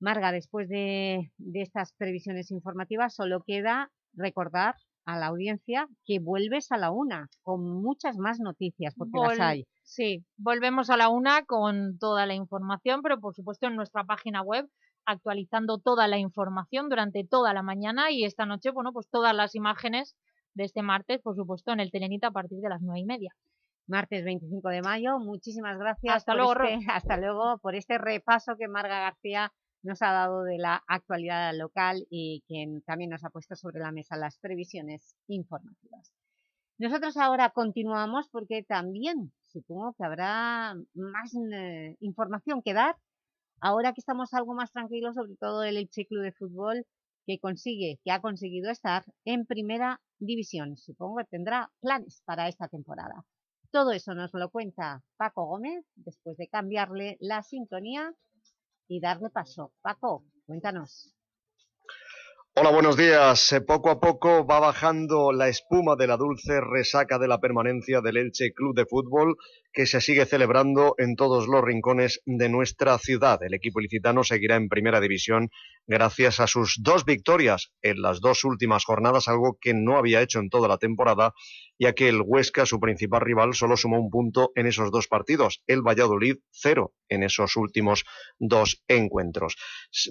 Marga, después de, de estas previsiones informativas, solo queda recordar a la audiencia que vuelves a la una con muchas más noticias, porque las hay. Sí, volvemos a la una con toda la información, pero por supuesto en nuestra página web actualizando toda la información durante toda la mañana y esta noche, bueno, pues todas las imágenes de este martes, por supuesto, en el Telenita a partir de las nueve y media. Martes 25 de mayo, muchísimas gracias Hasta luego, este, *laughs* hasta luego por este repaso que Marga García nos ha dado de la actualidad local y que también nos ha puesto sobre la mesa las previsiones informativas. Nosotros ahora continuamos porque también supongo que habrá más eh, información que dar ahora que estamos algo más tranquilos, sobre todo el Elche Club de Fútbol que consigue, que ha conseguido estar en primera división. Supongo que tendrá planes para esta temporada. Todo eso nos lo cuenta Paco Gómez después de cambiarle la sintonía y darle paso. Paco, cuéntanos. Hola, buenos días. Eh, Poco a poco va bajando la espuma de la dulce resaca de la permanencia del Elche Club de Fútbol que se sigue celebrando en todos los rincones de nuestra ciudad. El equipo ilicitano seguirá en primera división gracias a sus dos victorias en las dos últimas jornadas, algo que no había hecho en toda la temporada, ya que el Huesca, su principal rival, solo sumó un punto en esos dos partidos. El Valladolid, cero en esos últimos dos encuentros.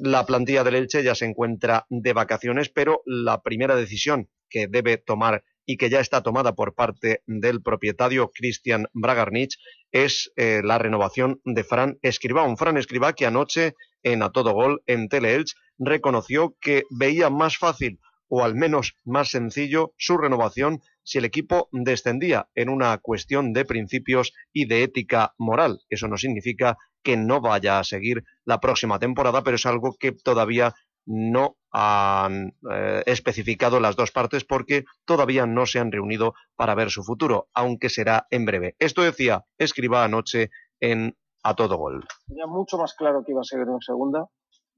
La plantilla del Elche ya se encuentra de vacaciones, pero la primera decisión que debe tomar y que ya está tomada por parte del propietario Cristian Bragarnich es eh, la renovación de Fran Escribá. Un Fran Escribá que anoche en A Todo Gol en Teleelch reconoció que veía más fácil o al menos más sencillo su renovación si el equipo descendía en una cuestión de principios y de ética moral. Eso no significa que no vaya a seguir la próxima temporada, pero es algo que todavía no han eh, especificado las dos partes porque todavía no se han reunido para ver su futuro, aunque será en breve. Esto decía Escriba anoche en A Todo Gol. tenía mucho más claro que iba a seguir en segunda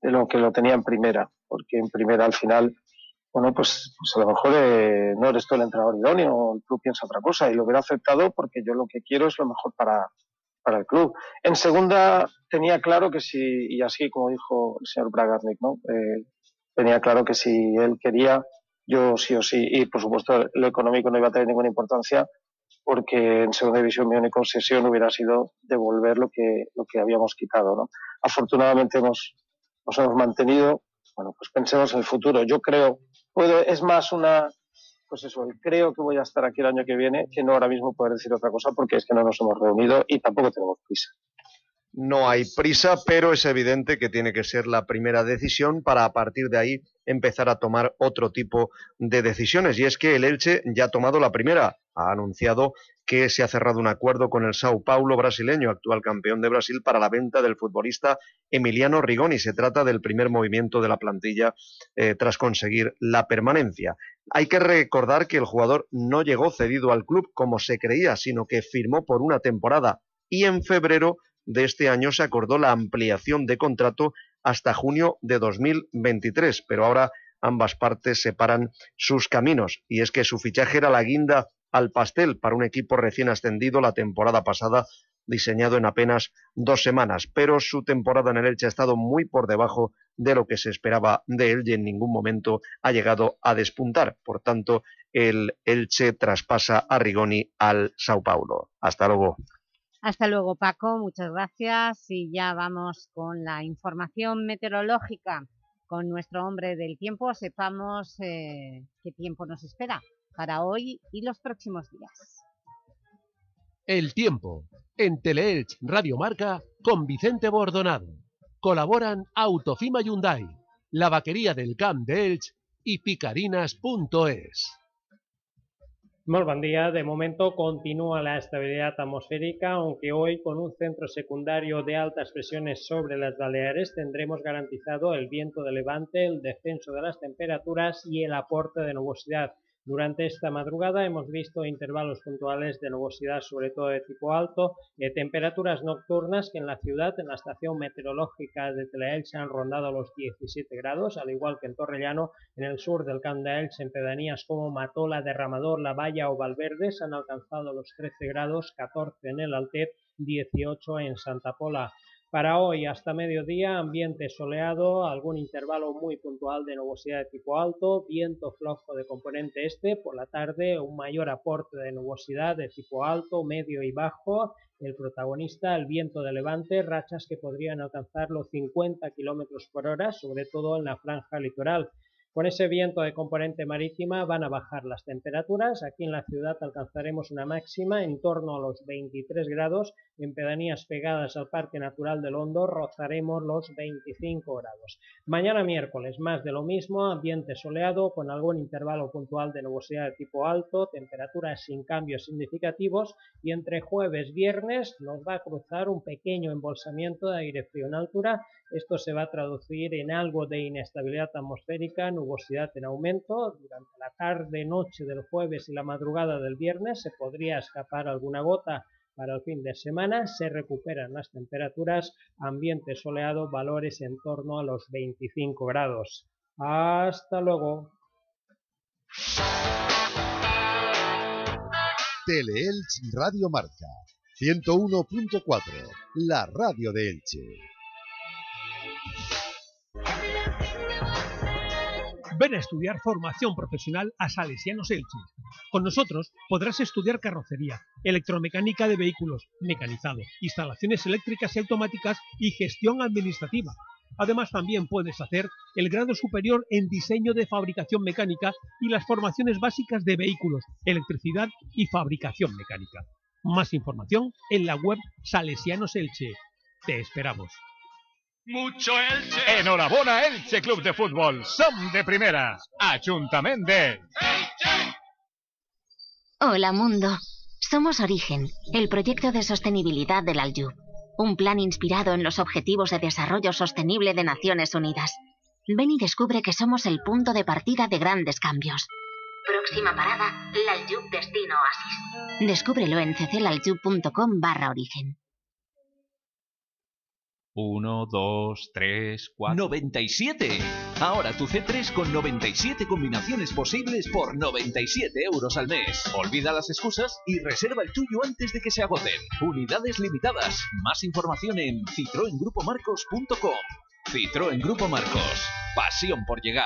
de lo que lo tenía en primera, porque en primera al final, bueno, pues, pues a lo mejor eh, no eres tú el entrenador idóneo, el club piensa otra cosa y lo hubiera aceptado porque yo lo que quiero es lo mejor para, para el club. En segunda tenía claro que si, y así como dijo el señor Bragarnik, ¿no? Eh, tenía claro que si él quería, yo sí o sí, y por supuesto lo económico no iba a tener ninguna importancia, porque en segunda división mi única obsesión hubiera sido devolver lo que, lo que habíamos quitado. ¿no? Afortunadamente hemos, nos hemos mantenido, bueno, pues pensemos en el futuro. Yo creo, puedo, es más una, pues eso, creo que voy a estar aquí el año que viene, que no ahora mismo poder decir otra cosa, porque es que no nos hemos reunido y tampoco tenemos prisa. No hay prisa, pero es evidente que tiene que ser la primera decisión para a partir de ahí empezar a tomar otro tipo de decisiones. Y es que el Elche ya ha tomado la primera. Ha anunciado que se ha cerrado un acuerdo con el Sao Paulo brasileño, actual campeón de Brasil, para la venta del futbolista Emiliano Rigoni. Se trata del primer movimiento de la plantilla eh, tras conseguir la permanencia. Hay que recordar que el jugador no llegó cedido al club como se creía, sino que firmó por una temporada y en febrero de este año se acordó la ampliación de contrato hasta junio de 2023, pero ahora ambas partes separan sus caminos y es que su fichaje era la guinda al pastel para un equipo recién ascendido la temporada pasada, diseñado en apenas dos semanas, pero su temporada en el Elche ha estado muy por debajo de lo que se esperaba de él y en ningún momento ha llegado a despuntar. Por tanto, el Elche traspasa a Rigoni al Sao Paulo. Hasta luego. Hasta luego, Paco. Muchas gracias. Y ya vamos con la información meteorológica. Con nuestro hombre del tiempo, sepamos eh, qué tiempo nos espera para hoy y los próximos días. El tiempo. En Teleelch Radio Marca con Vicente Bordonado. Colaboran Autofima Hyundai, la vaquería del Camp de Elch y picarinas.es. Molt bon día. De momento continúa la estabilidad atmosférica, aunque hoy con un centro secundario de altas presiones sobre las Baleares tendremos garantizado el viento de levante, el descenso de las temperaturas y el aporte de nubosidad. Durante esta madrugada hemos visto intervalos puntuales de nubosidad, sobre todo de tipo alto, de temperaturas nocturnas que en la ciudad, en la estación meteorológica de Telaelch, han rondado los 17 grados, al igual que en Torrellano, en el sur del Camp de Elche, en pedanías como Matola, Derramador, La Valla o Valverde, se han alcanzado los 13 grados, 14 en el Alter, 18 en Santa Pola. Para hoy hasta mediodía, ambiente soleado, algún intervalo muy puntual de nubosidad de tipo alto, viento flojo de componente este, por la tarde un mayor aporte de nubosidad de tipo alto, medio y bajo, el protagonista el viento de levante, rachas que podrían alcanzar los 50 km por hora, sobre todo en la franja litoral. Con ese viento de componente marítima van a bajar las temperaturas. Aquí en la ciudad alcanzaremos una máxima en torno a los 23 grados. En pedanías pegadas al Parque Natural del Hondo rozaremos los 25 grados. Mañana miércoles más de lo mismo, ambiente soleado con algún intervalo puntual de nubosidad de tipo alto, temperaturas sin cambios significativos y entre jueves y viernes nos va a cruzar un pequeño embolsamiento de aire frío en altura. Esto se va a traducir en algo de inestabilidad atmosférica, nubosidad en aumento. Durante la tarde-noche del jueves y la madrugada del viernes se podría escapar alguna gota para el fin de semana. Se recuperan las temperaturas, ambiente soleado, valores en torno a los 25 grados. Hasta luego. Teleelch Radio Marca 101.4, la radio de Elche. Ven a estudiar formación profesional a Salesianos Elche. Con nosotros podrás estudiar carrocería, electromecánica de vehículos, mecanizado, instalaciones eléctricas y automáticas y gestión administrativa. Además también puedes hacer el grado superior en diseño de fabricación mecánica y las formaciones básicas de vehículos, electricidad y fabricación mecánica. Más información en la web Salesianos Elche. Te esperamos. Mucho Elche. Enhorabona Elche Club de Fútbol. Som de primera. Ayuntament de Hola mundo. Somos Origen, el proyecto de sostenibilidad del Aljub. Un plan inspirado en los Objetivos de Desarrollo Sostenible de Naciones Unidas. Ven y descubre que somos el punto de partida de grandes cambios. Próxima parada, L'Aljub Destino Oasis. Descúbrelo en cclaljub.com barra origen. 1, 2, 3, 4... ¡97! Ahora tu C3 con 97 combinaciones posibles por 97 euros al mes. Olvida las excusas y reserva el tuyo antes de que se agoten. Unidades limitadas. Más información en citroengrupomarcos.com. Citroen Grupo Marcos. Pasión por llegar.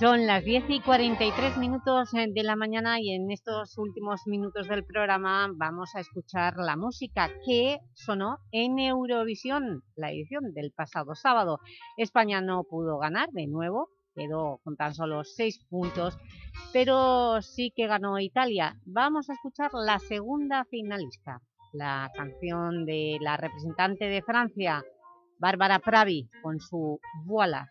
Son las 10 y 43 minutos eh, de la mañana y en estos últimos minutos del programa vamos a escuchar la música que sonó en Eurovisión, la edición del pasado sábado. España no pudo ganar de nuevo, quedó con tan solo 6 puntos, pero sí que ganó Italia. Vamos a escuchar la segunda finalista, la canción de la representante de Francia, Bárbara Pravi, con su Voilà.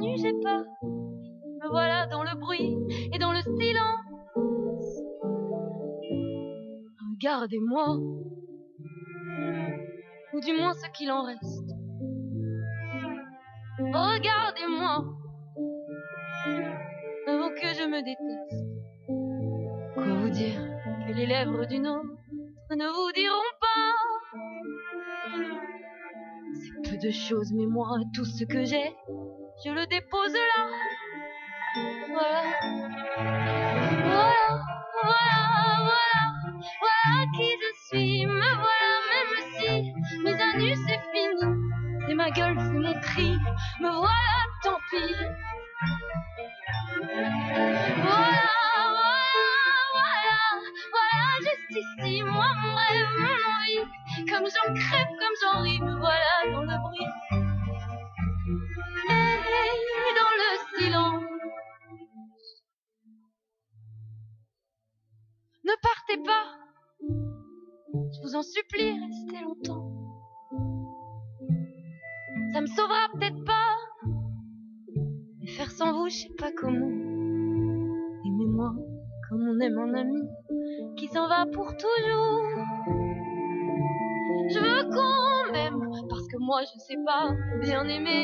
mise à nu, j'ai peur. Me voilà dans le bruit et dans le silence. Regardez-moi, ou du moins ce qu'il en reste. Regardez-moi, avant que je me déteste. Quoi vous dire que les lèvres d'une autre ne vous diront pas C'est peu de choses, mais moi, tout ce que j'ai, je le dépose là. Voilà. Bien aimer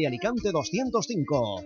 Alicante 205.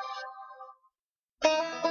Thank you.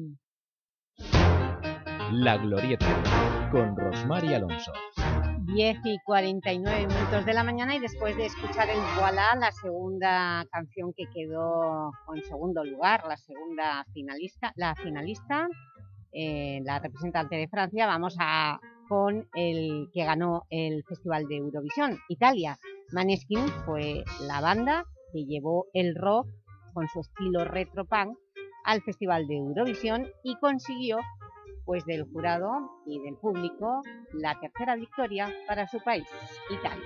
La Glorieta, con Rosmar y Alonso. 10 y 49 minutos de la mañana y después de escuchar el Voilà, la segunda canción que quedó en segundo lugar, la segunda finalista, la finalista, eh, la representante de Francia, vamos a con el que ganó el Festival de Eurovisión, Italia. Maneskin fue la banda que llevó el rock con su estilo retro punk al Festival de Eurovisión y consiguió pues del jurado y del público la tercera victoria para su país, Italia.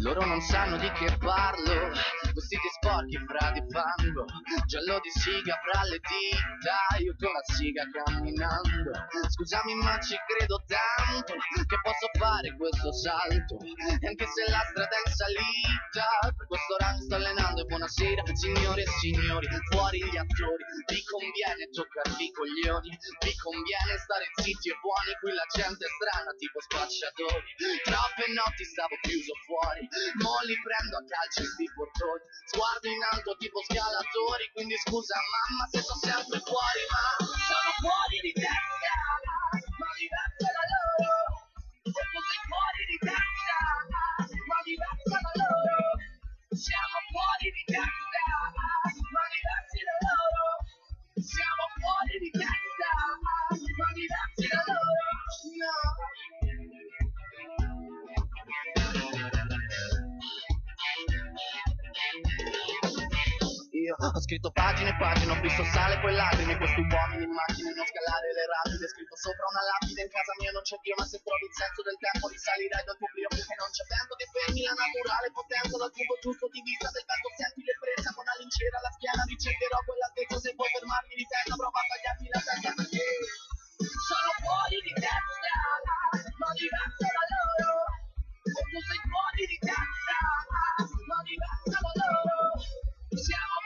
Loro non sanno di che parlo Vestiti sporchi fra di fango Giallo di siga fra le dita Io con la siga camminando. Scusami ma ci credo tanto Che posso fare questo salto E anche se la strada è in salita Per questo mi sto allenando E buonasera signore e signori Fuori gli attori Vi conviene toccarvi i coglioni Vi conviene stare zitti e buoni Qui la gente è strana tipo spacciatori. Troppe notti stavo chiuso fuori Mo li prendo a calci sti portoni Sguardo in alto tipo scalatori Quindi scusa mamma se sto sempre fuori Ma sono fuori di testa. Ma diverso da loro. Se tu fuori di testa Ma diverso da loro. Siamo fuori di testa Ma diversi da loro. Siamo fuori di testa Ma diversi da loro. No Io. Ho scritto pagine e pagine, ho visto sale poi lacrime. Questi uomini in macchine, non scalare le rapide Scritto sopra una lapide, in casa mia non c'è Dio Ma se trovi il senso del tempo risalirai dal tuo brio Perché non c'è vento che fermi la naturale potenza Dal punto giusto di vista del vento. Senti le prese Con una lincera alla schiena ricercherò quell'altezza. Se vuoi fermarmi di testa prova a tagliarmi la testa Perché sono fuori di testa. Ma diverso da loro tu sei fuori di testa. Ma diverso loro. Siamo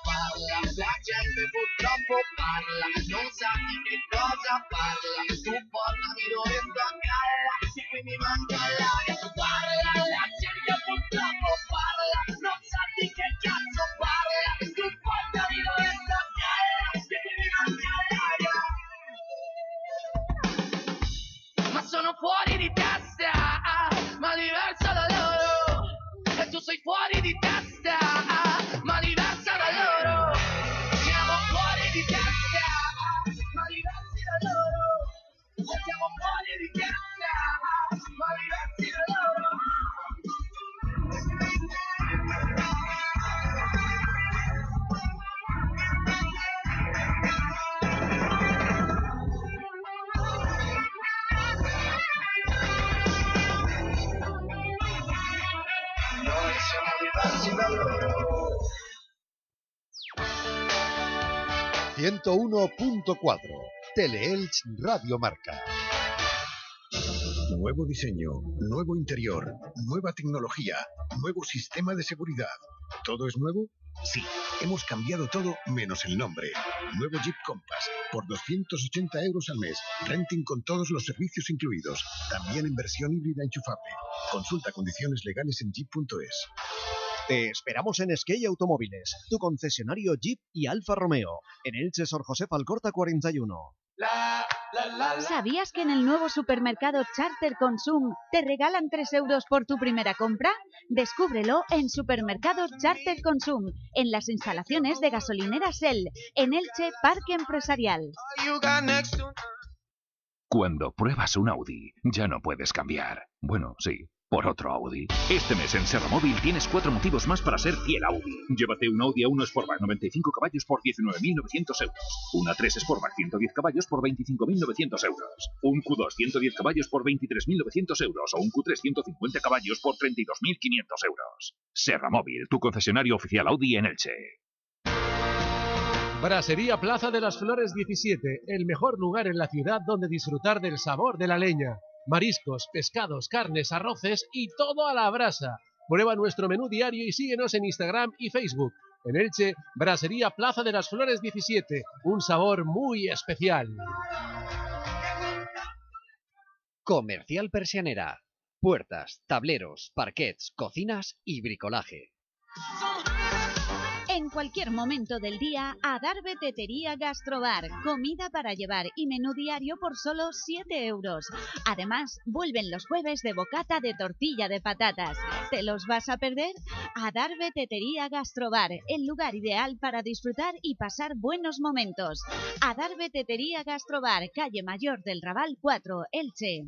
La gente purtroppo parla, non sa di che cosa parla. Tu portami dove sto a galla, e quindi 101.4 Teleelch Radio Marca. Nuevo diseño, nuevo interior, nueva tecnología, nuevo sistema de seguridad. ¿Todo es nuevo? Sí, hemos cambiado todo menos el nombre. Nuevo Jeep Compass, por 280 euros al mes. Renting con todos los servicios incluidos. También en versión híbrida enchufable. Consulta condiciones legales en jeep.es. Te esperamos en Skate Automóviles, tu concesionario Jeep y Alfa Romeo, en Elche Sor José Alcorta 41. ¿Sabías que en el nuevo supermercado Charter Consum te regalan 3 euros por tu primera compra? Descúbrelo en Supermercados Charter Consum, en las instalaciones de gasolinera Shell, en Elche Parque Empresarial. Cuando pruebas un Audi, ya no puedes cambiar. Bueno, sí, por otro Audi. Este mes en Serra Móvil tienes cuatro motivos más para ser fiel Audi. Llévate un Audi A1 Sportback 95 caballos por 19.900 euros. Una 3 Sportback 110 caballos por 25.900 euros. Un Q2 110 caballos por 23.900 euros. O un Q3 150 caballos por 32.500 euros. Serra Móvil, tu concesionario oficial Audi en Elche. Brasería Plaza de las Flores 17, el mejor lugar en la ciudad donde disfrutar del sabor de la leña. Mariscos, pescados, carnes, arroces y todo a la brasa. Prueba nuestro menú diario y síguenos en Instagram y Facebook. En Elche, Brasería Plaza de las Flores 17, un sabor muy especial. Comercial Persianera. Puertas, tableros, parquets, cocinas y bricolaje. En cualquier momento del día, Adarve Tetería Gastrobar. Comida para llevar y menú diario por solo 7 euros. Además, vuelven los jueves de bocata de tortilla de patatas. ¿Te los vas a perder? Adarve Tetería Gastrobar, el lugar ideal para disfrutar y pasar buenos momentos. Adarve Tetería Gastrobar, calle Mayor del Raval 4, Elche.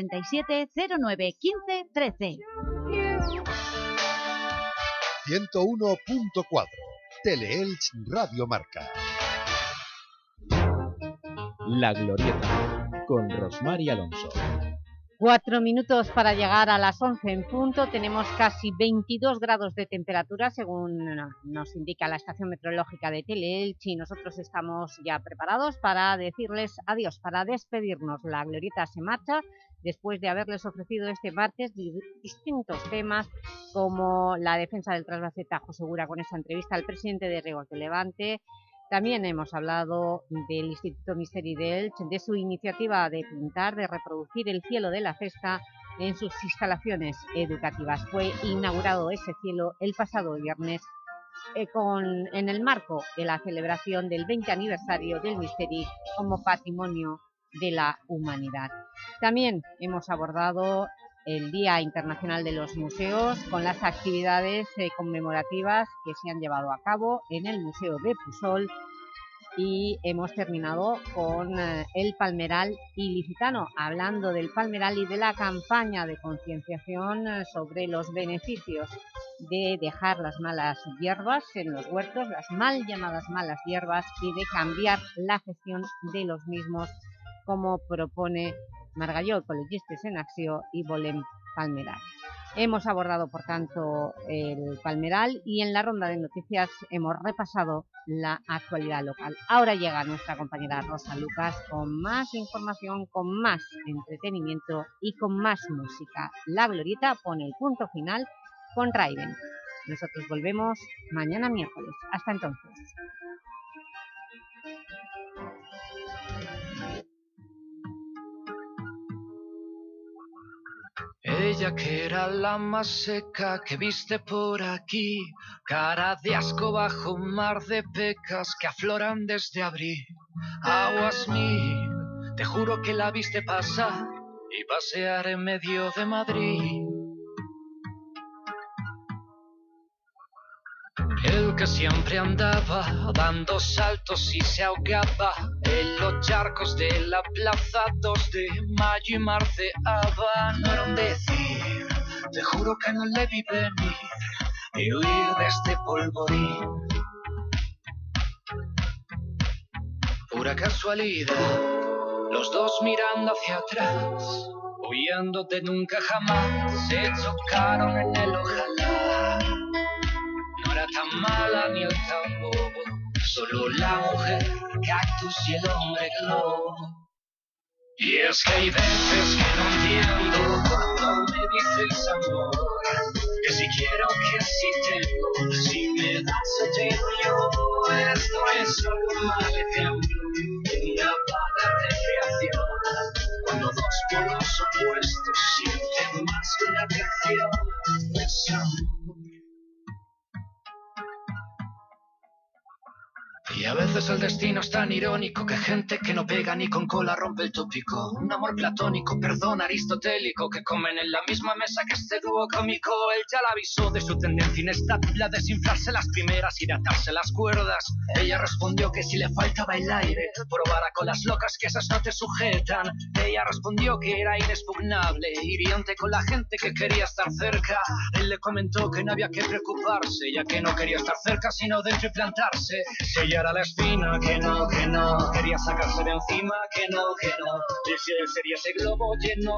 637 09 15 13. 101.4 Teleelch Radio Marca. La Glorieta, con Rosmar y Alonso. Cuatro minutos para llegar a las 11 en punto. Tenemos casi 22 grados de temperatura, según nos indica la estación meteorológica de Teleelch, y nosotros estamos ya preparados para decirles adiós, para despedirnos. La Glorieta se marcha después de haberles ofrecido este martes di- distintos temas, como la defensa del trasvase Tajo Segura con esa entrevista al presidente de Riegos de Levante, también hemos hablado del Instituto Misteri de Elche, de su iniciativa de pintar, de reproducir el cielo de la festa en sus instalaciones educativas. Fue inaugurado ese cielo el pasado viernes eh, con, en el marco de la celebración del 20 aniversario del Misteri como patrimonio de la humanidad. También hemos abordado el Día Internacional de los Museos con las actividades eh, conmemorativas que se han llevado a cabo en el Museo de Pusol y hemos terminado con eh, el Palmeral ilicitano, hablando del Palmeral y de la campaña de concienciación eh, sobre los beneficios de dejar las malas hierbas en los huertos, las mal llamadas malas hierbas y de cambiar la gestión de los mismos como propone Margalló Ecologistes en Acción y Bolem Palmeral. Hemos abordado, por tanto, el Palmeral y en la ronda de noticias hemos repasado la actualidad local. Ahora llega nuestra compañera Rosa Lucas con más información, con más entretenimiento y con más música. La Glorieta pone el punto final con Raven. Nosotros volvemos mañana miércoles. Hasta entonces. Que era la más seca que viste por aquí, cara de asco bajo un mar de pecas que afloran desde abril. Aguas mil, te juro que la viste pasar y pasear en medio de Madrid. El que siempre andaba dando saltos y se ahogaba en los charcos de la plaza 2 de mayo y marceaba. No era un decir, te juro que no le vi venir y huir de este polvorín. Pura casualidad, los dos mirando hacia atrás, huyendo de nunca jamás, se chocaron en el ojalá. No era tan mala ni el tan bobo, solo la mujer, cactus y el hombre globo. Y es que hay veces que no entiendo cuando me dices amor, que si quiero, que si tengo, si me das o te doy esto es solo mal ejemplo de una vaga recreación, cuando dos polos opuestos sienten más que una canción, es amor. Y a veces el destino es tan irónico que gente que no pega ni con cola rompe el tópico. Un amor platónico, perdón aristotélico, que comen en la misma mesa que este dúo cómico. Él ya la avisó de su tendencia inestable a desinflarse las primeras y de atarse las cuerdas. Ella respondió que si le faltaba el aire, probara con las locas que esas no te sujetan. Ella respondió que era inexpugnable, hiriente con la gente que quería estar cerca. Él le comentó que no había que preocuparse, ya que no quería estar cerca sino dentro y plantarse. Ella era la espina, que no, que no, quería sacarse de encima, que no, que no. Él sería ese globo lleno